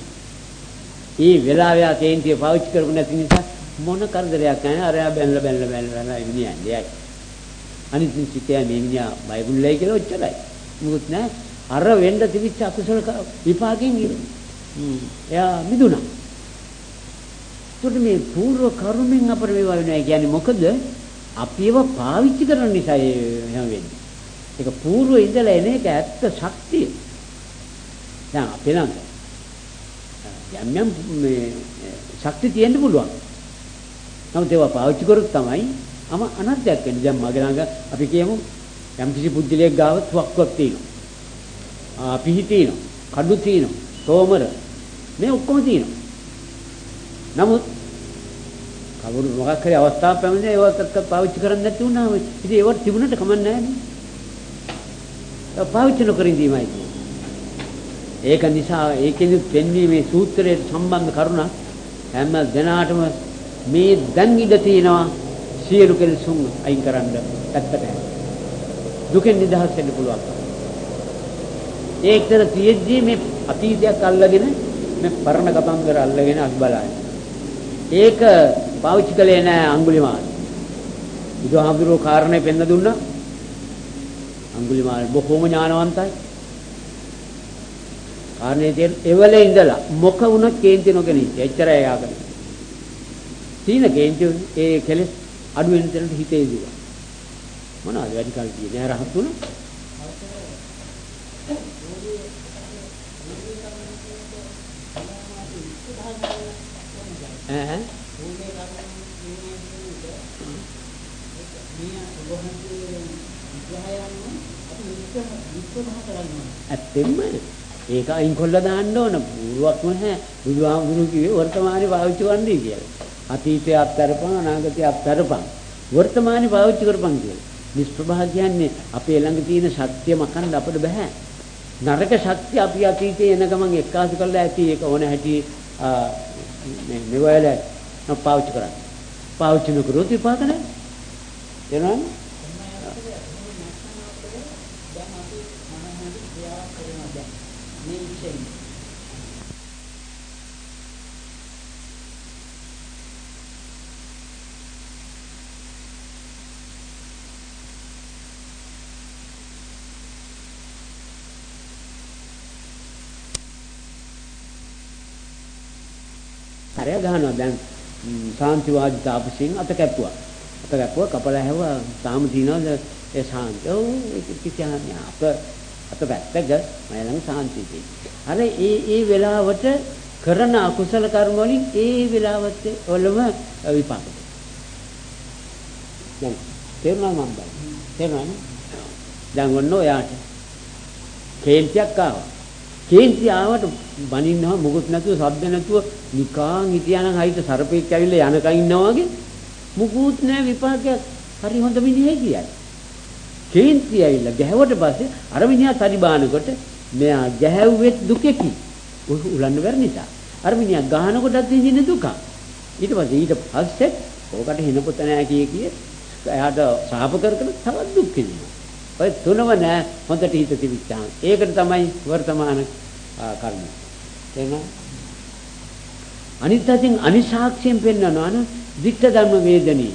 ඒ වෙලාව යා තේන්තිය පාවිච්චි කරපු නැති නිසා මොන කරදරයක් නැහැ. අරයා බැලලා බැලලා බැලලා ඉන්නේ යයි අනිත් සිතේ මේ මිනිහා බයිබලයි කියලා ඔච්චරයි. මොකුත් නැහැ. අර වෙන්න තිබිච්ච අකුසල විපාකෙන් එයා මිදුණා. ඒකට මේ పూర్ව කර්මෙන් අපර වේවා වෙනවා. කියන්නේ මොකද? අපිව පාවිච්චි කරන නිසා එහෙම වෙන්නේ. ඒක పూర్ව ඉඳලා එන එක ඇත්ත ශක්තිය. දැන් අපේ ළඟ යම් යම් මේ ශක්තිය තියෙන්න පුළුවන් නමුත් ඒවා පාවිච්චි කරොත් තමයි අම අනර්ථයක් වෙන්නේ. දැන් මගේ ළඟ අපි කියමු යම් කිසි පුද්ගලයෙක් ගාව තුවක්කුවක් තියෙනවා. ආ පිහි තියෙනවා. කඩු තියෙනවා. තෝමර මේ ඔක්කොම තියෙනවා. නමුත් කවුරු මොකක් හරි අවස්ථාවක් පැමිණෙන්නේ ඒවත් පාවිච්චි කරන්නේ නැති වුණාම ඉතින් ඒවට තිබුණට කමක් නැහැ නේ. පාවිච්චි නොකර ඉඳීමයි ඒක නිසා ඒකෙදි පෙන්වීමේ මේ සූත්‍රයට සම්බන්ධ කරුණ හැම දිනාටම මේ දැන් ඉඳ තියෙනවා සියලු කෙලෙසුන් අයින් කරන්න පැත්තට දුකෙන් නිදහස් වෙන්න පුළුවන්. ඒකතර තියෙද්දි මේ අතීතයක් අල්ලගෙන මේ පරණ ගබංගර අල්ලගෙන අපි බලන්නේ. ඒක පාවිච්චි කළේ නෑ අඟුලිමාල. බුදුහාමුදුරුවෝ කාරණේ පෙන්න දුන්නා. අඟුලිමාල බොහෝම ඥානවන්තයි. කාරණේ තියෙන එවලේ ඉඳලා මොක වුණත් කේන්ති නොගෙන ඉච්ච. එච්චරයි යාගෙන. තීන කේන්ති ඒ කෙලෙස් අඩු වෙන තැනට හිතේ දුවා. මොනවද වැඩි කල් කියන්නේ රහත් වුණා? ඈ ඇත්තෙන්ම ඒක අයින් කොල්ල දාන්න ඕන පුරුවක්ම නැහැ බුදුහාමුදුරු කිව්වේ වර්තමානයේ පාවිච්චි කරන්නයි කියලා. අතීතය අත්තරපන් අනාගතය අත්තරපන් වර්තමානයේ පාවිච්චි කරපන් කියලා. නිෂ්ප්‍රභා කියන්නේ අපේ ළඟ තියෙන සත්‍ය මකන්න අපිට බෑ. නරක ශක්තිය අපි අතීතයේ එන ගමන් එක්කාසු කරලා ඇති ඒක ඕන හැටි මේ මෙවල පාවිච්චි කරන්න. පාවිච්චි නොකරොත් විපාක නැහැ. එනවනේ කරය ගහනවා. දැන් සාන්තිවාදී තාපසීන් අත කැප්පුවා. අත කැප්පුවා කපලා හැවුවා තාම තියනවා ඒ සාන්තිය ඔව් ඒක කිසියම් අප අප පැත්තක මම ළඟ සාන්තිය තියෙනවා. අර ඒ ඒ වෙලාවට කරන අකුසල කර්ම වලින් ඒ වෙලාවත් වලම විපාක දැන් තේරුණා මම බල තේරුණානේ දැන් ඔන්න ඔයාට කේන්තියක් ආවා. කේන්ති ආවට බනින්නව මොකුත් නැතුව සද්ද නැතුව නිකාන් හිටියානම් හයිට සර්පෙක් ඇවිල්ලා යනකන් ඉන්නවා වගේ මුකුත් නැහැ විපාකයක් හරි හොඳ මිනිහෙක් කියයි කේන්ති ඇවිල්ලා ගැහුවට පස්සේ අර මිනිහා සරි බානකොට මෙයා ගැහැව්වෙත් දුකෙකි උලන්න බැරි නිසා අර මිනිහා ගහනකොටත් විඳින දුක. ඊට පස්සේ ඊට පස්සේ ඕකට හින පුත නෑ කිය කිය එයාට සාප කර කර තවත් දුක් විඳිනවා. ඔය තුනම නෑ හොඳට හිත තිබිච්චාම. ඒකට තමයි වර්තමාන කර්ම. එහෙනම් අනිත් අතින් අනිසාක්ෂයෙන් පෙන්වනවා නම් ditta ධම්ම වේදනී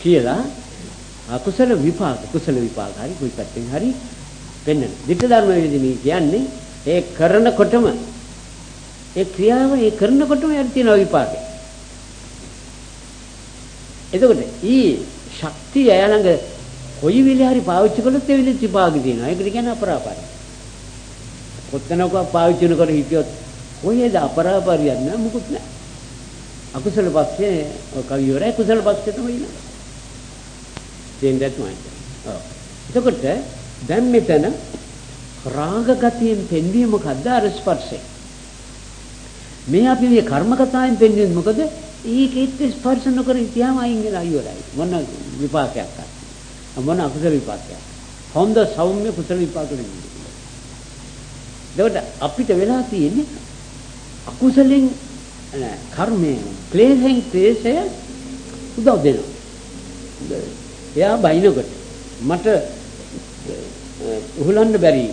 කියලා අකුසල විපාක කුසල විපාක හරි කොයි පැත්තෙන් හරි පෙන්වන. ditta ධර්ම වේදනී කියන්නේ ඒ කරනකොටම ඒ ක්‍රියාව ඒ කරනකොටම යට තියෙන විපාකය. එතකොට ඊ ශක්තිය ළඟ කොයි වෙලේ හරි පාවිච්චි කළොත් ඒ වෙලේ විපාක දෙනවා. ඒකට කියන්නේ අපරාපාරය. කොත්තනක පාවිච්චි කරනකොට හිටියොත් කොහෙද අපරාපාරියක් නෑ මුකුත් නෑ. අකුසල පස්සේ කවියෝරයි කුසල පස්සේ තමයි ඉන්නේ. then that mind. ඔව්. එතකොට දැන් මෙතන රාග ගතියෙන් පෙන්වීම මොකද්ද අර ස්පර්ශය. මේ අපි මේ කර්ම කතාවෙන් දෙන්නේ මොකද? ඒකෙත් ස්පර්ශ නොකර ඉතියාම අයින් වෙලා ඉවරයි. මොන විපාකයක් ආ. මොන අකුසල විපාකයක්. හොඳ සෞම්‍ය කුසල විපාක දෙන්නේ. ඒකට අපිට වෙලා තියෙන්නේ අකුසලෙන් කර්මයෙන් ක්ලේශයෙන් ක්ලේශය උදව් දෙනවා. එයා බයිනකොට මට උහුලන්න බැරි.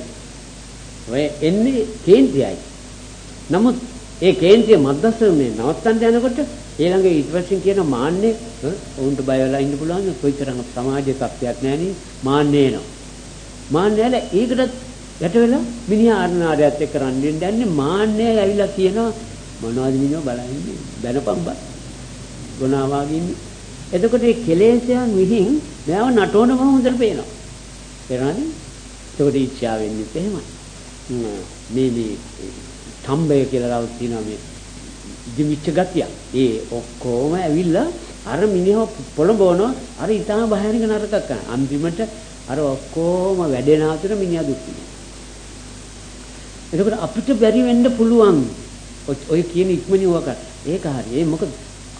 ඔය එන්නේ කේන්ද්‍රයයි. නමුත් ඒ කේන්ද්‍රයේ මද්දස්සනේ නවත්තන්න යනකොට ඊළඟ ඊට පස්සේ කියන මාන්නේ උන්ට බය වෙලා ඉන්න පුළුවන් කොයිතරම් සමාජයේ තත්ත්වයක් නැහෙනි මාන්නේ එනවා. මාන්නේ ඇල ඒකටත් යට වෙලා මිනිහා ආරණාරයත් එක්ක රණ්ඩෙන් දැන්නේ මාන්නේ ඇවිල්ලා කියනවා මොනවද මිනිහෝ බලන්නේ බැනපම් බා. ගුණා වාගේ ඉන්නේ. එතකොට මේ කෙලෙසයන් විහිං මෙයාව නටවනම හොඳට පේනවා. පේනවද? එතකොට ඉච්ඡාවෙන්නේ එහෙමයි. මේ මේ තම්බය කියලා රවුත් තියෙනවා මේ දිවිච්ච ගතිය. ඒ ඔක්කොම ඇවිල්ලා අර මිනිහව පොළඹවනවා අර ඊටම භයානක නරකක් කරන. අන්තිමට අර ඔක්කොම වැඩෙන අතර මිනිහා දුක් එතකොට අපිට බැරි වෙන්න පුළුවන්. ඔය කියන ඉක්මනින් වක. ඒක හරි. ඒ මොකද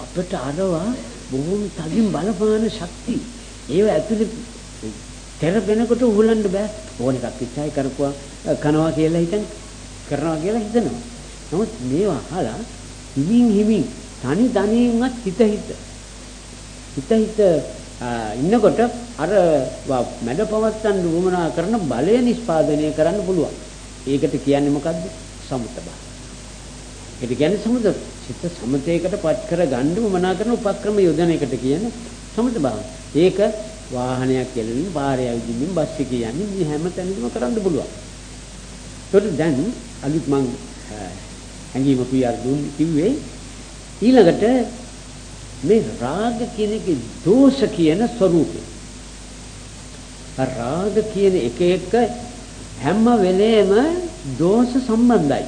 අපිට අරවා බොහොම තදින් බලපාන ශක්තිය. ඒව ඇතුලේ තෙරපෙනකොට උහුලන්න බෑ. ඕන එකක් ඉච්ඡායි කරපුවා කනවා කියලා හිතන්නේ. කරනවා කියලා හිතනවා. නමුත් මේවා අහලා හිමින් හිමින් තනි තනියෙන්වත් හිත හිත හිත හිත ඉන්නකොට අර මැඩ පවත්තන් වුමනා කරන බලය නිස්පාදනය කරන්න පුළුවන්. ඒකට කියන්නේ මොකද්ද? සමුත බව. ඒකට කියන්නේ සමුත චිත්ත සමතේකට පත් කර ගන්න වුමනා කරන උපක්‍රම යොදන එකට කියන්නේ සමුත බව. ඒක වාහනයක් කෙලවින් පාරේ ඇවිදින්න බස් එකේ යන්නේ හැම තැනකම කරන්න පුළුවන්. ඒකට දැන් අලුත් මං හැංගීම පියර් දුන් කිව්වේ ඊළඟට මේ රාග කියන එකේ දෝෂ කියන ස්වરૂපය. රාග කියන එක එක හැම වෙලේම දෝෂ සම්බන්ධයි.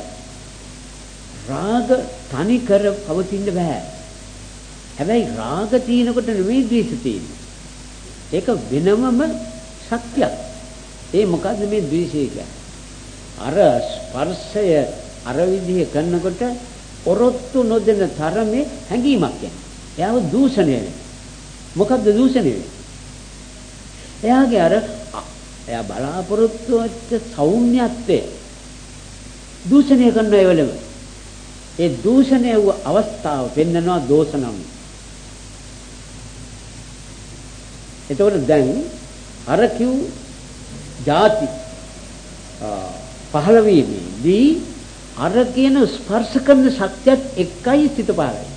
රාග තනි කර පවතින්න බෑ. හැබැයි රාග තිනකොට නෙමෙයි ද්වේෂ තියෙන්නේ. ඒක වෙනමම ශක්තියක්. ඒ මොකද්ද මේ ද්වේෂය කියන්නේ? අර ස්පර්ශය අර විදිහ කරනකොට ඔරොත්තු නොදෙන තරමේ හැඟීමක් එනවා. එයාව දූෂණය වෙනවා. මොකද්ද දූෂණය වෙන්නේ? එයාගේ අර එයා බලාපොරොත්තු වෙච්ච සෞම්‍යත්වය දූෂණය කරන ඒවලම ඒ දූෂණය වූ අවස්ථාව පෙන්නනවා දෝෂණම්. එතකොට දැන් අර කිව් ಜಾති පහළ වීමේදී අර කියන ස්පර්ශ කරන ශක්තියත් එකයි සිත පහළයි.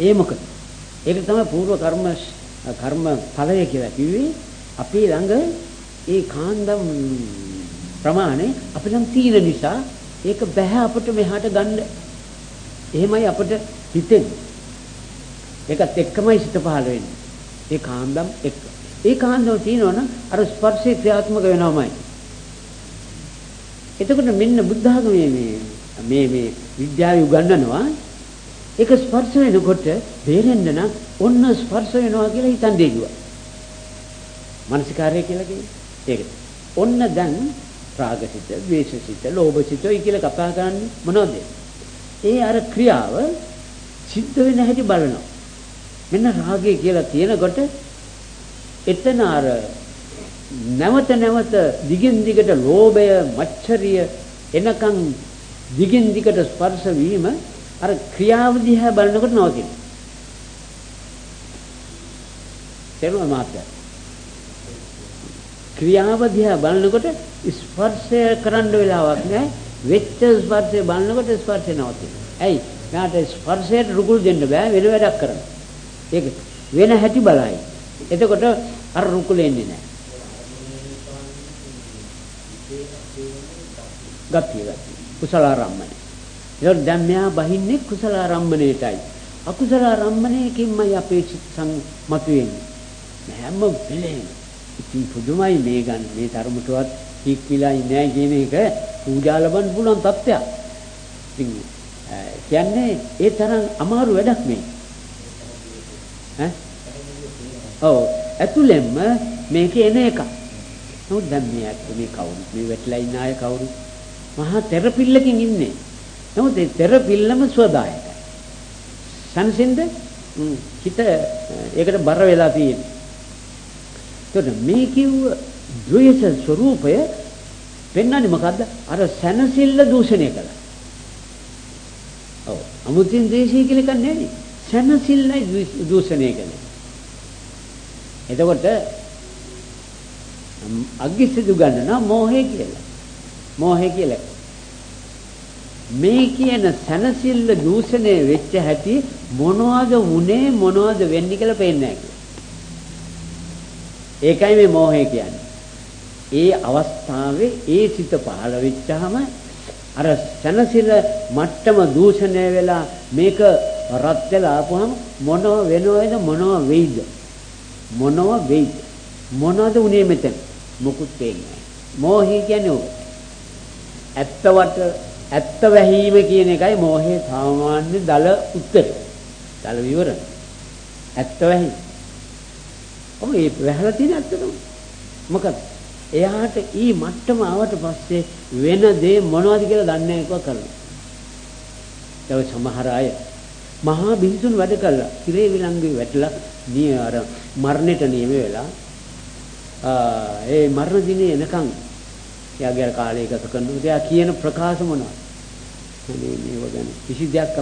ඒ මොකද? ඒක තමයි పూర్ව කර්ම කර්ම ඵලය කියලා කිව්වේ. අපේ ළඟ ඒ කාන්දම් ප්‍රමාණය අපේ ළඟ තියෙන නිසා ඒක බෑ අපිට මෙහාට ගන්න. එහෙමයි අපිට හිතෙන්නේ. ඒකත් එක්කමයි සිත පහළ වෙන්නේ. ඒ කාන්දම් එක්ක. ඒකාන්තව තියෙනවනම් අර ස්පර්ශේ ක්‍රියාත්මක වෙනවමයි. එතකොට මෙන්න බුද්ධ ආගමේ මේ මේ මේ විද්‍යාව උගන්වනවා ඒක ස්පර්ශ වෙනකොට බේරෙන්න නම් ඔන්න ස්පර්ශ වෙනවා කියලා හිතන්නේ කිව්වා. මානසිකාරය කියලා කියන්නේ ඒක. ඔන්න දැන් රාගසිත, ද්වේෂසිත, ලෝභසිත ඔය කියලා කතා කරන්නේ මොනවද? ඒ අර ක්‍රියාව සිද්ධ වෙන හැටි බලනවා. මෙන්න රාගය කියලා කියනකොට එතන අර නැවත නැවත දිගින් දිගට ලෝභය, මච්චරිය එනකන් දිගින් දිගට ස්පර්ශ වීම අර ක්‍රියාව දිහා බලනකොට නවතින. තේරුණා මාත්‍ය. ක්‍රියාව දිහා බලනකොට ස්පර්ශය කරන්න වෙලාවක් නැහැ. වෙච්ච ස්පර්ශය බලනකොට ස්පර්ශය නවතිනවා. ඇයි? යාට ස්පර්ශයට රුකුල් දෙන්න බෑ වෙන වැඩක් කරන්න. ඒක වෙන හැටි බලයි. එතකොට අර රුකුල එන්නේ නැහැ. ගතිය ගතිය. කුසල ආරම්මණය. ඒක දැන් මෙයා බහින්නේ කුසල ආරම්මණයටයි. අකුසල ආරම්මණයකින්මයි අපේ චිත්තං මතුවෙන්නේ. හැම වෙලේම ඉතින් පුදුමයි මේ ගන්න මේ තරමටවත් හික් විලා ඉන්නේ කියන එක පූජා ලබන්න පුළුවන් තත්ත්වයක්. ඉතින් කියන්නේ ඒ තරම් අමාරු වැඩක් මේ. ඈ? ඔව් ඇතුළෙන්ම මේක එන එක. නමුත් දැන් මේ ඇත්ත මේ කවුරු? මේ වැටලා ඉන්න අය කවුරු? මහා තෙරපිල්ලකින් ඉන්නේ. නමුත් ඒ තෙරපිල්ලම සුවදායකයි. සංසින්ද හිත ඒකට බර වෙලා තියෙන්නේ. එතකොට මේ කිව්ව ද්වේෂ ස්වરૂපය පෙන්වන්නේ මොකද්ද? අර සැනසෙල්ල දූෂණය කළා. ඔව්. අමුතින් ද්වේෂය කියලා එකක් නැහැ සැනසෙල්ලයි දූෂණය කළේ. එතකොට අග්ගිසිදු ගන්න මෝහය කියලා. මෝහය කියලා. මේ කියන සැනසෙල්ල දූෂණය වෙච්ච හැටි මොනවද වුනේ මොනවද වෙන්නේ කියලා පේන්නේ නැහැ. ඒකයි මේ මෝහය කියන්නේ. ඒ අවස්ථාවේ ඒ සිත පහළ වෙච්චාම අර සනසිල මට්ටම දූෂණය වෙලා මේක රත් වෙලා ආපුවම මොනව වෙනවද මොනව වෙයිද මොනව වෙයිද මොනවද උනේ මෙතන මොකුත් වෙන්නේ මෝහය කියන්නේ ඕක ඇත්තවට ඇත්ත වැහිම කියන එකයි මෝහයේ සාමාන්‍ය දල උත්තර දල විවරණ ඇත්ත වැහිම ඔව් ඒ වැහලා තියෙන ඇත්තටම මොකද එයාට ඊ මට්ටම ආවට පස්සේ වෙන දේ මොනවද කියලා දන්නේ නැහැ කරනවා. ඒ සමහර අය මහා බිහිසුන් වැඩ කළා. ඉරේ විලංගුවේ වැටලා නිය අර මරණයට නියම වෙලා ඒ මරණ දිනේ එනකන් එයාගේ කාලය ගත කරනවා. එයා කියන ප්‍රකාශ මොනවද? මේ මේව ගැන කිසි දෙයක්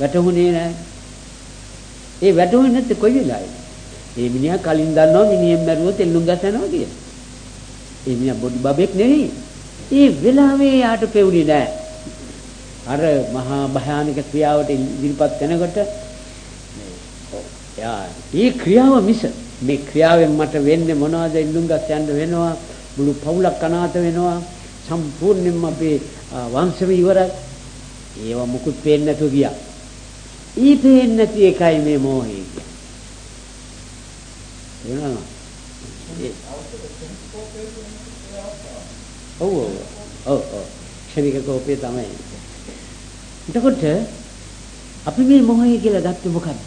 වැටහුනේ නැහැ. ඒ වැටහුනේ නැත්නම් කොයි වෙලාවේද? ඒ මිනිහා කලින් දන්නවා මිනිහෙන් මැරුවොත් එල්ලුම් ගස් යනවා කියලා. ඒ මිනිහා බොඩි බබෙක් නෙවෙයි. ඒ වෙලාවේ යාට පෙවුනේ නෑ. අර මහා භයානක ක්‍රියාවට ඉදිරිපත් වෙනකොට යා ඒ ක්‍රියාව මිස මේ ක්‍රියාවෙන් මට වෙන්නේ මොනවද ඉල්ලුම් ගස් යන්න වෙනවා මුළු පවුලක් අනාථ වෙනවා. සම්පූර්ණයෙන්ම අපේ වංශෙම ඉවරයි. ඒව මුකුත් පේන්නේ නැතුව ගියා. ඊ පේන්නේ නැති එකයි මේ මෝහය කියන්නේ. වෙනවා ඔව් ඔව් ඔව් ඔව්. ක්ෂණික කෝපය තමයි. එතකොට අපි මේ මොහය කියලා ගත්තේ මොකද්ද?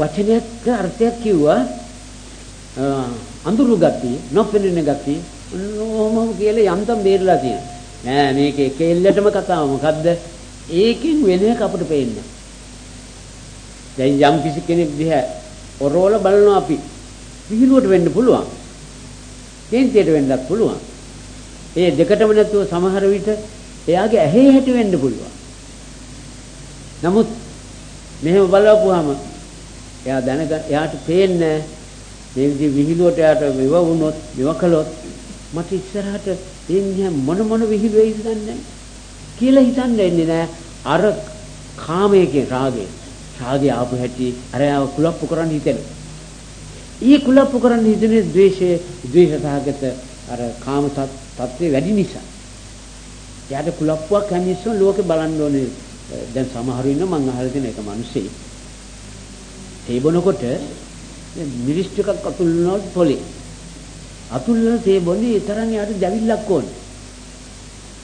වචනයක් අර්ථයක් කිව්වා. අඳුරු ගතිය නොපෙනෙන ගතිය ඕමම කියලා යන්තම් බේරලා තියෙනවා. නෑ මේක එක එල්ලටම කතාව. මොකද්ද? ඒකෙන් වෙන එක අපිට පේන්නේ දැන් යම් කිසි කෙනෙක් දිහා ඔරෝල බලනවා අපි. විහිළුවට වෙන්න පුළුවන්. කේන්තියට වෙන්නත් පුළුවන්. ඒ දෙකටම නැතුව සමහර විට එයාගේ ඇහි හැටි වෙන්න පුළුවන්. නමුත් මෙහෙම බලවපුවාම එයා දැනග එයාට පේන්නේ මේ විදිහ විහිළුවට එයාට විව වුණොත් විව කළොත් මට ඉස්සරහට එන්නේ මොන මොන විහිළු වෙයිද දන්නේ කියලා හිතන්නේ නැහැ අර කාමයේ රාගයේ රාගය ආපු හැටි අර කුලප්පු කරන්න හිතෙන. ඊ කුලප්පු කරන්න හිතෙන්නේ ද්වේෂයේ ද්වේෂසහගත අර කාම තත්ත්වේ වැඩි නිසා. එයාට කුලප්පුවක් හැමිස්සෝ ලෝකේ බලන්න ඕනේ. දැන් සමහරු ඉන්න මං අහලා තියෙන එක මිනිස්සේ. තේ බොනකොට මිරිස් ටිකක් අතුල්නොත් පොලේ. අතුල්න තේ බොන්නේ ඒ තරම් යාට දැවිල්ලක් ඕනේ.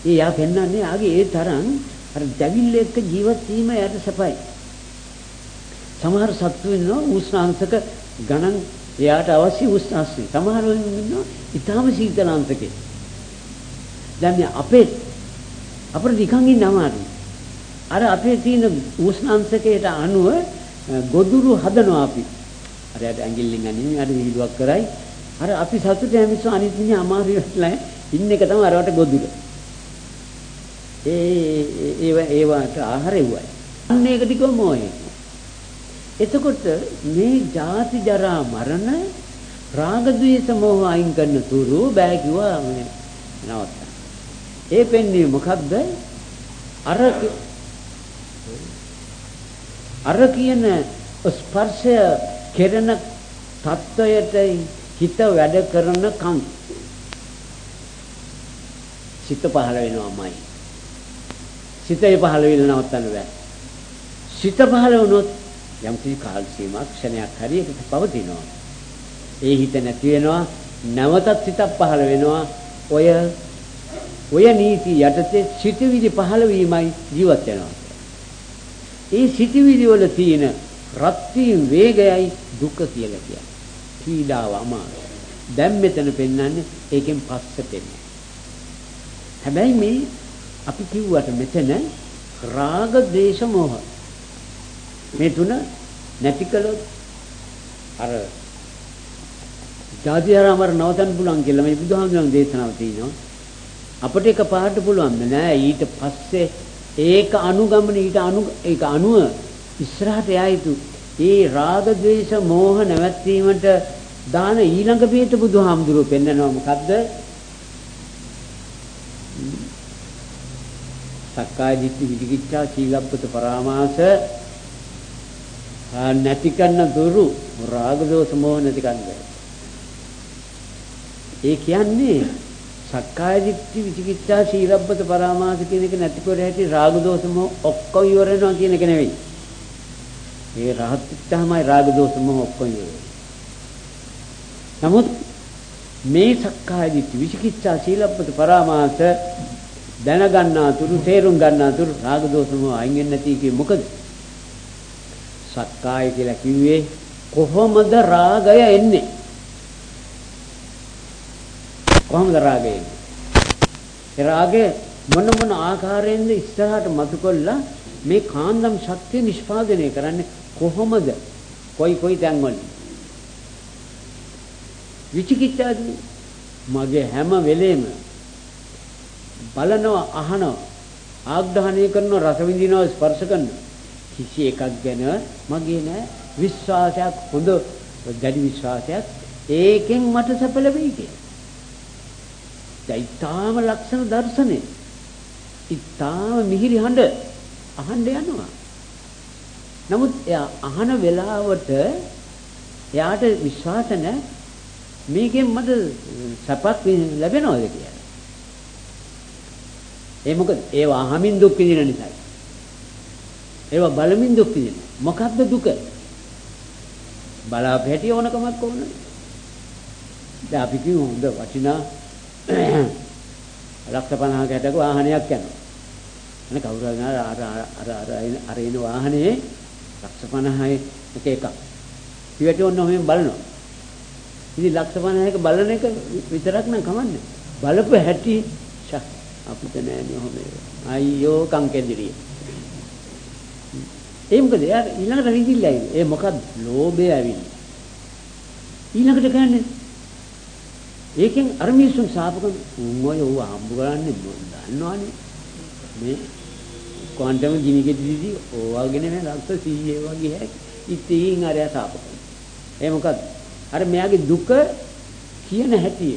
ඒ යා පෙන්වන්නේ ආගේ ඒ තරම් අර දැවිල්ල එක්ක ජීවත් වීම යාට සපයි. සමහර සත්තු ඉන්නවා උෂ්ණාංශක ගණන් එයාට අවශ්‍ය උෂ්ණාංශය. සමහර ඉන්නවා ඊටාම සීතලාංශකේ. දැන් අපේ අපිට නිකන් ඉන්න අමාරුයි. අර අපේ තියෙන උෂ්ණාංශකයට අනුව ගොදුරු හදනවා අපි. අර ඇඟිල්ලෙන් අනින්නේ අර විහිළුවක් කරයි. අර අපි සතුට හැමිස්සු අනිත් මිනිහ අමාරු වෙලා ඉන්න එක තමයි අරවට ගොදුර. ඒ ඒව ඒවට ආහාරෙව්වයි. අන්න ඒක ටික මොහේ. එතකොට මේ ජාති ජරා මරණ රාග ద్వේෂ මොහ අයින් කරන තුරු බෑ කිව්වා නවත්ත. ඒ පෙන්වන්නේ මොකද්ද? අර අර කියන ස්පර්ශය කෙරෙන தত্ত্বයට හිත වැඩ කරන කම් සිත පහළ වෙනවාමයි. සිතේ පහළ වෙන්න නවත්තන්න බෑ. සිත පහළ වුණොත් යම් කිසි කාල සීමාවක් ක්ෂණයක් හරියට පවතිනවා. ඒ හිත නැති වෙනවා නැවතත් සිතක් පහළ වෙනවා. ඔය ඔය නීති යටතේ සිතවිලි පහළ වීමයි ජීවත් වෙනවා. ඒ සිතවිලි වල තියෙන රත් වේගයයි දුක කියලා කියන්නේ. පීඩාව අමාරු. දැන් මෙතන පෙන්වන්නේ ඒකෙන් පස්සට එන්නේ. හැබැයි මේ අපි කිව්වට මෙතන රාග දේශ මොහ මේ තුන නැති කළොත් අර ජාතිආරාමර නවතන්න පුළුවන් කියලා මේ බුදුහාමුදුරන් දේශනාව තියෙනවා. අපිට එක පාට පුළුවන් නෑ ඊට පස්සේ ඒක අනුගමන ඊට අනු ඒක අනුව ඉස්සරහට යා යුතු ඒ රාග ద్వේෂ මෝහ නැවැත්වීමට දාන ඊළඟ පිට බුදුහාමුදුරුවෝ පෙන්නනවා. මොකද්ද? සක්කාය දිට්ඨි විචිකිච්ඡා සීලබ්බත පරාමාස. නැති කරන දුරු රාග දෝෂ මොහ නැති කරන්න ඒ කියන්නේ සක්කාය දිට්ඨි විචිකිච්ඡා සීලබ්බත පරාමාස කියන එක නැති කර හැටි රාග දෝෂ මොහ ඔක්කොම ඉවර වෙනවා කියන එක නෙවෙයි. ඒ රහත් වෙච්චාමයි රාග දෝෂ මොහ ඔක්කොම ඉවර නමුත් මේ සක්කාය දිට්ඨි විචිකිච්ඡා සීලබ්බත පරාමාස දැනගන්නා තුරු තේරුම් ගන්නා තුරු රාග දෝෂ මොහ අයින් වෙන්නේ නැති කියේ මොකද? සක්කාය කියලා කිව්වේ කොහොමද රාගය එන්නේ? කොහොමද රාගය එන්නේ? ඒ රාගය මොන මොන ආකාරයෙන්ද ඉස්සරහට මතු කළා මේ කාන්දම් ශක්තිය නිෂ්පාදනය කරන්නේ කොහොමද? කොයි කොයි තැන්වල? විචිකිච්ඡාදී මගේ හැම වෙලේම බලනවා අහනවා ආග්‍රහණය කරනවා රස විඳිනවා ස්පර්ශ කරනවා කිසි එකක් ගැන මගේ නෑ විශ්වාසයක් හොඳ දැඩි විශ්වාසයක් ඒකෙන් මට සැප ලැබෙයි කියලා. ඊටාම ලක්ෂණ දර්ශනේ. ඊටාම මිහිරි හඬ අහන්න යනවා. නමුත් එයා අහන වෙලාවට එයාට විශ්වාස නැහැ මේකෙන් මට සැපක් ලැබෙනවද කියලා. ඒ මොකද ඒවා අහමින් දුක් විඳින නිසා. ඒවා බලමින් දුක් විඳින. මොකද්ද දුක? බලාප හැටි ඕනකමක් ඕන. දැන් අපි කියමු හොඳ වටිනා ලක්ෂ 50 කැටක වාහනයක් යනවා. අනේ කවුරු හරි අර අර අර අර එන වාහනේ ලක්ෂ 50 එක එකක්. ඊට ඔන්න ඔහෙන් බලනවා. ඉතින් ලක්ෂ 50ක බලන එක විතරක් නම් කමන්නේ. බලපු හැටි අපිට නෑනේ ඔහොම අයියෝ කංකෙදිරිය. ඒ මොකද යාර ඊළඟට රිදිල්ලයි. ඒ මොකක්ද? ලෝභය ඇවිල්ලා. ඊළඟට කියන්නේ ඒකෙන් අර මිනිස්සුන් සාපකම් මොය ඔව හම්බ කරන්නේ දන්නවනේ. මේ ක්වොන්ටම් ගිනි ගෙඩිදී ඕවාගෙන මේ ලක්ෂ 100 වගේ හැක් ඉතින් අරයා සාපකම්. ඒ මොකද්ද? අර මෙයාගේ දුක කියන හැටි.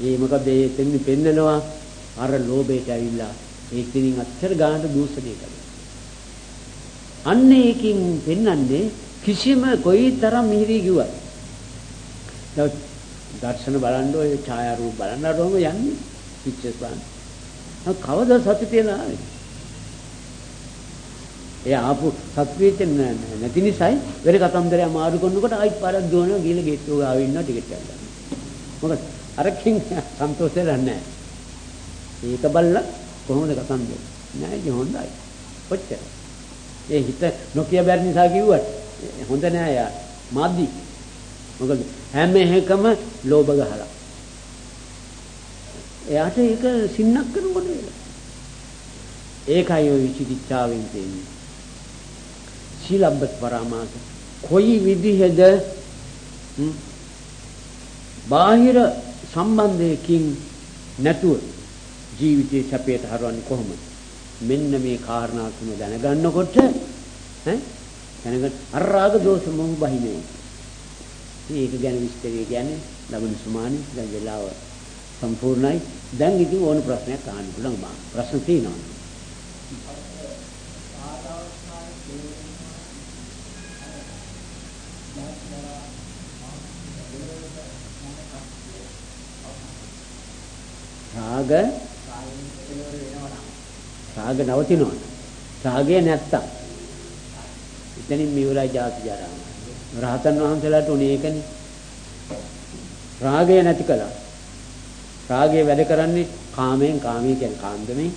ඒ මොකද ඒ දෙන්නේ පෙන්නනවා අර ලෝභයට ඇවිල්ලා ඒකෙනින් අච්චර ගානට දූෂණය කරනවා. අන්න ඒකින් පෙන්වන්නේ කිසිම කොයිතරම් මිහිරි කිව්වත්. දර්ශන බලන්න ඔය ඡායාරූප බලන්න රෝම යන්නේ පිච්චස් බලන්න. කවද සතුටේ නාවේ? ඒ ආපු සත්‍විත නැති නිසායි වෙන කතන්දරය අමාරු කරනකොට ආයි පාරක් දුවනවා ගිහලා ගේට්ටුව ගාව ඉන්නවා ටිකට් එකක් ගන්න. මොකද අරකින් සන්තෝෂය නැහැ. ඒක බලලා කොහොමද කතන්දර? නෑ ඉතින් හොඳයි. ඔච්චර. ඒ හිත නොකිය බැරි නිසා කිව්වට හොඳ නෑ යා. මාදි. මොකද හැම එකම ලෝභ ගහලා. එයාට ඒක සින්නක් කරනකොට වෙලා. ඒකයි ඔය විචිකිච්ඡාවෙන් තියෙන්නේ. සීලබ්බත් පරාමාස කොයි විදිහද බාහිර සම්බන්ධයකින් නැතුව ජීවිතයේ සැපයට හරවන්නේ කොහොමද? මෙන්න මේ කාරණා තුන දැනගන්නකොට ඈ දැනගන්න අර රාග දෝෂ මොහ බහිනේ. මේක ගැන විස්තරය කියන්නේ ලබන සුමානේ දැන් වෙලාව සම්පූර්ණයි. දැන් ඉතින් ඕන ප්‍රශ්නයක් අහන්න පුළුවන් මා. ප්‍රශ්න තියෙනවා. රාග රාග නවතිනවා. රාගය නැත්තම් එතනින් මිවරයි ජාති ජරා. රහතන් වහන්සේලාට උනේ ඒකනේ. රාගය නැති කළා. රාගය වැඩ කරන්නේ කාමයෙන් කාමී කියන්නේ කාන්දමේ.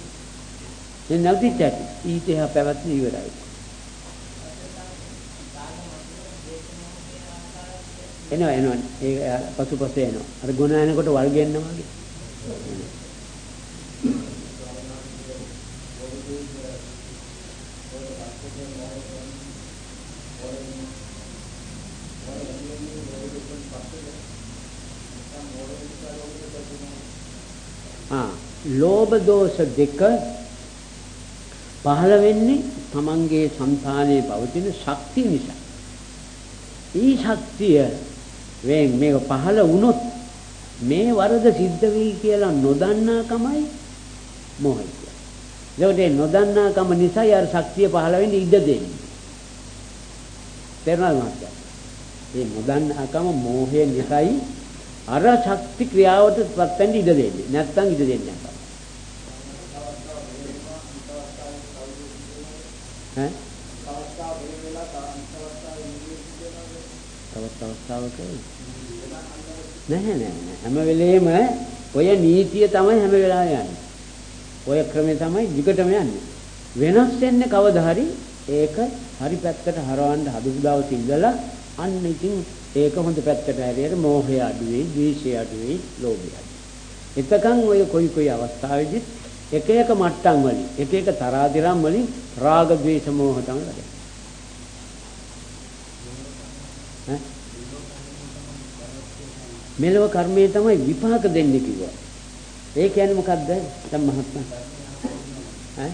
දැන් නැවතිච්ච ඇති. ඊට එහා පැවැත්ම ඉවරයි. එනවා එනවා ඒ පසුපස එනවා. අර ගුණ එනකොට වල් ගෙන්නවා වගේ. ලෝභ දෝෂ දෙක පහළ වෙන්නේ තමන්ගේ సంతානයේ පවතින ශක්තිය නිසා. ඊ ශක්තිය වෙන් මේක පහළ වුණොත් මේ වරද සිද්ධ වෙයි කියලා නොදන්නාකමයි මොහය කියන්නේ. ඒකට නොදන්නාකම නිසා යාර ශක්තිය පහළ වෙන්න ඉඩ දෙන්නේ. තේරුණාද මහත්තයා? මේ නොදන්නාකම මෝහය නිසායි අර ශක්ති ක්‍රියාවට පත් වෙන්න ඉඩ දෙන්නේ. නැත්තම් ඉඩ දෙන්නේ නැහැ. ඈ තවත් අවස්ථාවක නැහැ නෑ හැම වෙලේම ඔය නීතිය තමයි හැම වෙලාවෙම යන්නේ. ඔය ක්‍රමය තමයි විකටම යන්නේ. වෙනස් වෙන්නේ කවදා හරි ඒක හරි පැත්තට හරවන්න හදපු දවස් ඉඳලා අන්න ඉතින් ඒක හොඳ පැත්තට හැරියට මෝහය අඩු වෙයි, ද්වේෂය අඩු වෙයි, ලෝභය අඩු. එතකන් ඔය කොයි කොයි අවස්ථාවේදීත් එක එක මට්ටම් වලින් එක එක තරාදිරම් වලින් රාග ద్వේෂ මෝහ තමයි වැඩේ. මෙලව කර්මයේ තමයි විපාක දෙන්නේ කිව්වා. ඒ කියන්නේ මොකද්ද? දැන් මහත්මයා. ඈ?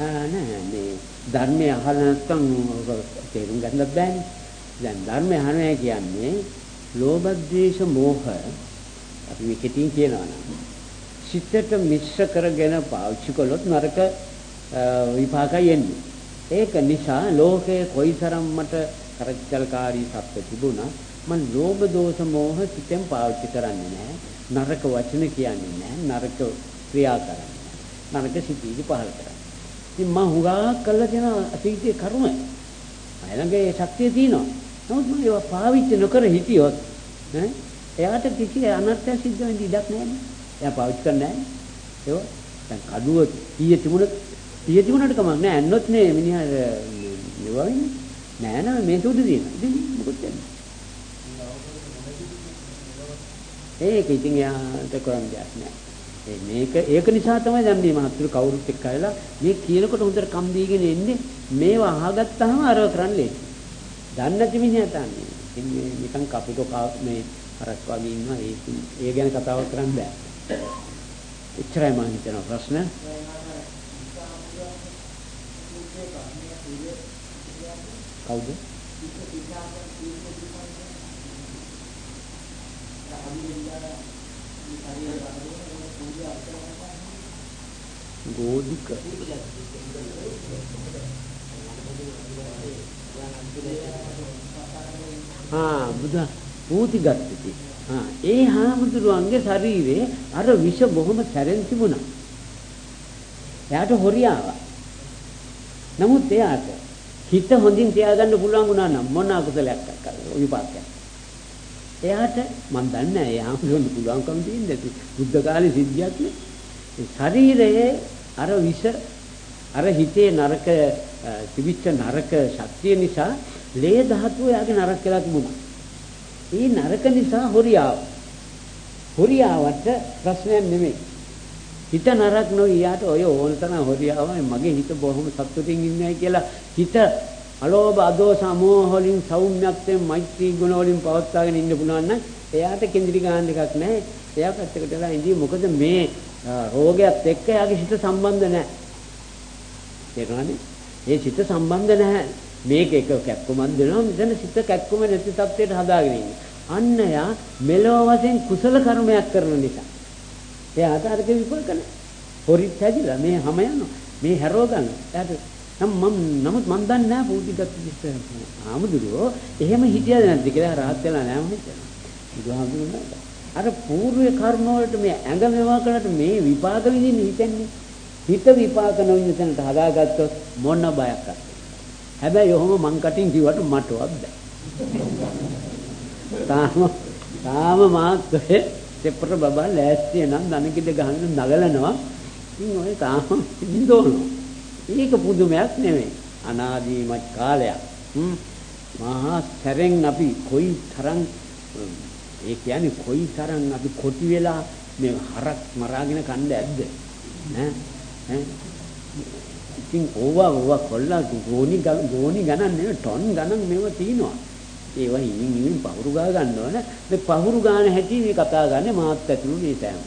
ආ නෑ මේ ධර්මය අහලා නැත්නම් තේරුම් ගන්නත් බෑනේ. දැන් ධර්මය අහනවා කියන්නේ ලෝභ ද්වේෂ මෝහ අපි මේ කෙටින් කියනවා නම් සිතට මිශ්‍ර කරගෙන පාවිච්චි කළොත් නරක විපාකයි එන්නේ. ඒක නිසා ලෝකයේ කොයිතරම් මට කරච්චල්කාරී සත්‍ය තිබුණා මම ලෝභ දෝෂ මෝහ සිතෙන් පාවිච්චි කරන්නේ නැහැ. නරක වචන කියන්නේ නැහැ. නරක ක්‍රියා කරන්නේ නැහැ. නරක සිතීවි පහල කරන්නේ. ඉතින් මම හුඟා කළා කියන අතීතයේ කර්ම. ළඟ ඒ ශක්තිය තියෙනවා. නමුත් මම ඒවා පාවිච්චි නොකර හිටියොත් ඈ එයාට කිසි අනර්ථයක් සිද්ධ වෙන්න ඉඩක් නැහැ. එයා පාවිච්චි කරන්නේ නැහැ. ඒක දැන් කඩුව ඊයේ තිබුණත් ඊයේ තිබුණාට කමක් නැහැ. ඇන්නොත් නේ මිනිහා නෙවෙයි වෙන්නේ. නෑ නෑ මේ සුදු තියෙනවා. ඉතින් මොකද වෙන්නේ? ඒක ඉතින් එයාට කරන්න දෙයක් නෑ. ඒ මේක ඒක නිසා තමයි දැන් මේ මහත්තුරු කවුරුත් එක්ක ආලා මේ කියනකොට හොඳට කම් දීගෙන එන්නේ මේවා අහගත්තාම අරව කරන්නේ. දන්නේ නැති මිනිහා තන්නේ. ඉතින් මේ නිකන් කපුටෝ මේ හරක් වගේ ඉන්නවා ඒ ඒ ගැන කතාවක් කරන්න බෑ. එච්චරයි මම හිතන ප්‍රශ්න. කවුද? ගෝධික ආ බුදා පූතිගත්තති. ආ ඒ හාමුදුරුවන්ගේ ශරීරයේ අර විෂ බොහොම සැරෙන් තිබුණා. එයාට හොරියාව. නමුත් එයාට හිත හොඳින් තියාගන්න පුළුවන් වුණා නම් මොන අකුසලයක් කරලා විපාකයක්. එයාට මම දන්නේ නැහැ එයාම පුළුවන්කම තියෙන්නේ බුද්ධ කාලේ සිද්ධියක් නේ. ශරීරයේ අර විෂ අර හිතේ නරක තිබිච්ච නරක ශක්තිය නිසා ලේ ධාතුව යාගේ නරක වෙලා තිබුණා. ඒ නරක නිසා හොරියාව. හොරියාවට ප්‍රශ්නයක් නෙමෙයි. හිත නරක නොවි යාට ඔය ඕන තරම් හොරියාවයි මගේ හිත බොහොම සතුටින් ඉන්නයි කියලා හිත අලෝභ අදෝස අමෝහ වලින් සෞම්‍යත්වයෙන් මෛත්‍රී ගුණ වලින් පවත්වාගෙන ඉන්න පුළුවන් නම් එයාට කෙන්දිරි ගන්න එකක් නැහැ. එයා පැත්තකට වෙලා ඉඳී මොකද මේ රෝගයත් එක්ක එයාගේ හිත සම්බන්ධ නැහැ. තේරුණානේ? ඒ සිත සම්බන්ධ නැහැ. මේක එක කැක්කමක් දෙනවා මෙතන සිත කැක්කම නැති තත්ත්වයට හදාගෙන ඉන්නේ. අන්න යා මෙලොව වශයෙන් කුසල කර්මයක් කරන නිසා. එයාට අරක විපාක නැහැ. හොරිත් හැදිලා මේ හැම යනවා. මේ හැරෝ ගන්න. එයාට නම් මම නමුත් මන් දන්නේ නැහැ පූජිතත් ඉස්සර. ආමුදුරෝ එහෙම හිටියද නැද්ද කියලා රහත් වෙලා නැහැ මම හිතනවා. බුදුහාමුදුරුවෝ අර పూర్ව කර්ම වලට මේ ඇඟ මේවා කරනට මේ විපාක විඳින්න හිතන්නේ. හිත විපාක නොවිඳ තැනට හදාගත්තොත් මොන බයක් අත්. හැබැයි ඔහොම මං කටින් කිව්වට මටවත් බෑ. තාම තාම මාත්‍රේ දෙපර බබා ලෑස්ති නම් ධනකිට ගහන්න නගලනවා. ඉතින් ඔය තාම ඉඳෝනවා. ඒක පුදුමයක් නෙමෙයි. අනාදීමත් කාලයක්. මහා සැරෙන් අපි කොයි තරම් ඒ කියන්නේ කොයි තරම් අපි කොටි වෙලා මේ හරක් මරාගෙන කන්න ඇද්ද? ඈ? ඈ? ඉතින් ඕවා ඕවා කොල්ලා ගෝනි ගෝනි ගණන් නෙවෙයි ටොන් ගණන් මේව තියෙනවා ඒවා ඉමින් ඉමින් පහුරු ගා ගන්නවන මේ පහුරු ගාන හැටි මේ කතා ගන්න මාත් ඇතුළු මේ සෑම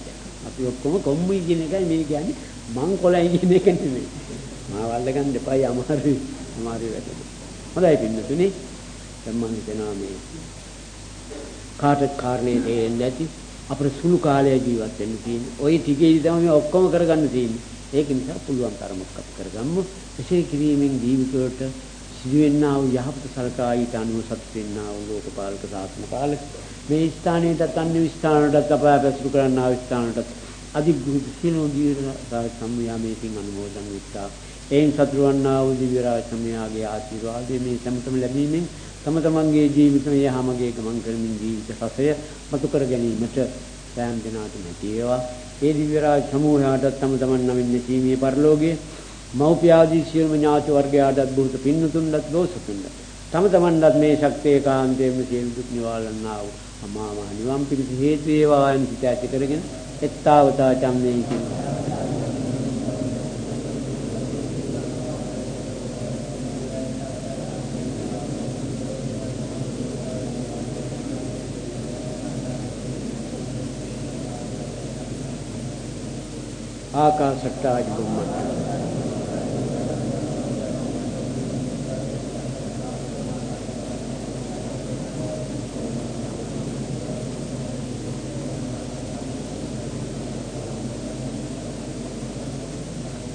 අපි ඔක්කොම කොම්මුයි කියන එකයි මේ කියන්නේ. මං කොලයි කියන එක නෙමෙයි මා වල්ල ගන්න දෙපයි අමාරුයි අමාරුයි වැඩ හොඳයි පින්නතුනේ දැන් මම හිතනවා මේ කාටත් කාරණේ තේරෙන්නේ නැති අපිට සුළු කාලයක් ජීවත් වෙන්න තියෙන්නේ. ওই ටිකේදී තමයි ඔක්කොම කරගන්න තියෙන්නේ. ඒක නිසා පුළුවන් තරමක් අප කරගමු. එසේ කිරීමෙන් ජීවිතවලට සිදුවෙන්නා වූ යහපත සලකා ඊට අනුව සත් වෙන්නා වූ ලෝකපාලක සාසන පාලක මේ ස්ථානයටත් අන්‍ය ස්ථානවලටත් අප පැසුරු කරන්නා වූ ස්ථානවලටත් අධිග්‍රහිත සිනෝ දීර්ඝ සම්මියාමේකින් අනුමෝදන් විත්තා එයින් සතුරුවන්නා වූ දිව්‍ය රාජ සම්මියාගේ ආශිර්වාදයෙන් මේ සම්තම ලැබීමෙන් තම තමන්ගේ ජීවිතය යහමගේ ගමන් කරමින් ජීවිත රසය මතු කර ගැනීමට සෑම දිනාටම හැකියවා. ඒ දිව්‍ය රාජ සමූහයාට තම තමන් නමින් නැසීමේ පරිලෝකයේ මෞපිය ආදී සියලුම ඥාති වර්ගයාටත් බුත පින්නතුන්වත් දෝසතුන්වත් තම තමන්වත් මේ ශක්තිය කාන්තේම සියලු දුක් නිවාලන්නා වූ අමා මහ නිවන් පිණිස හේතු වේවා යන සිත ඇති කරගෙන එත්තාවතා චම්මේ කියන ආකාශට්ටාජ බුම්මට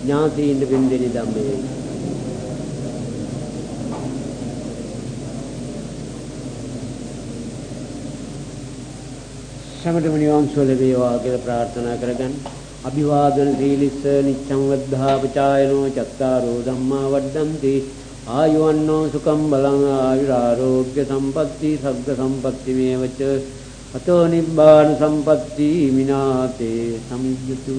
ඥාතීන් බින්දෙනි ධම්මේ. සමඩ නිවන් සුව ලැබේවා කියලා ප්‍රාර්ථනා කරගන්න. අභිවාදන සීලිස්ස නිච්ඡං වද්ධා පචායනෝ චත්තාරෝ ධම්මා වඩ්ඩಂತಿ ආයුවන්නෝ සුකම් බලං ආයුරාෝග්‍ය සම්පatti සග්ග සම්පatti මේවච. අතෝ නිබ්බාන සම්පatti මිනාතේ සමිජ්ජතු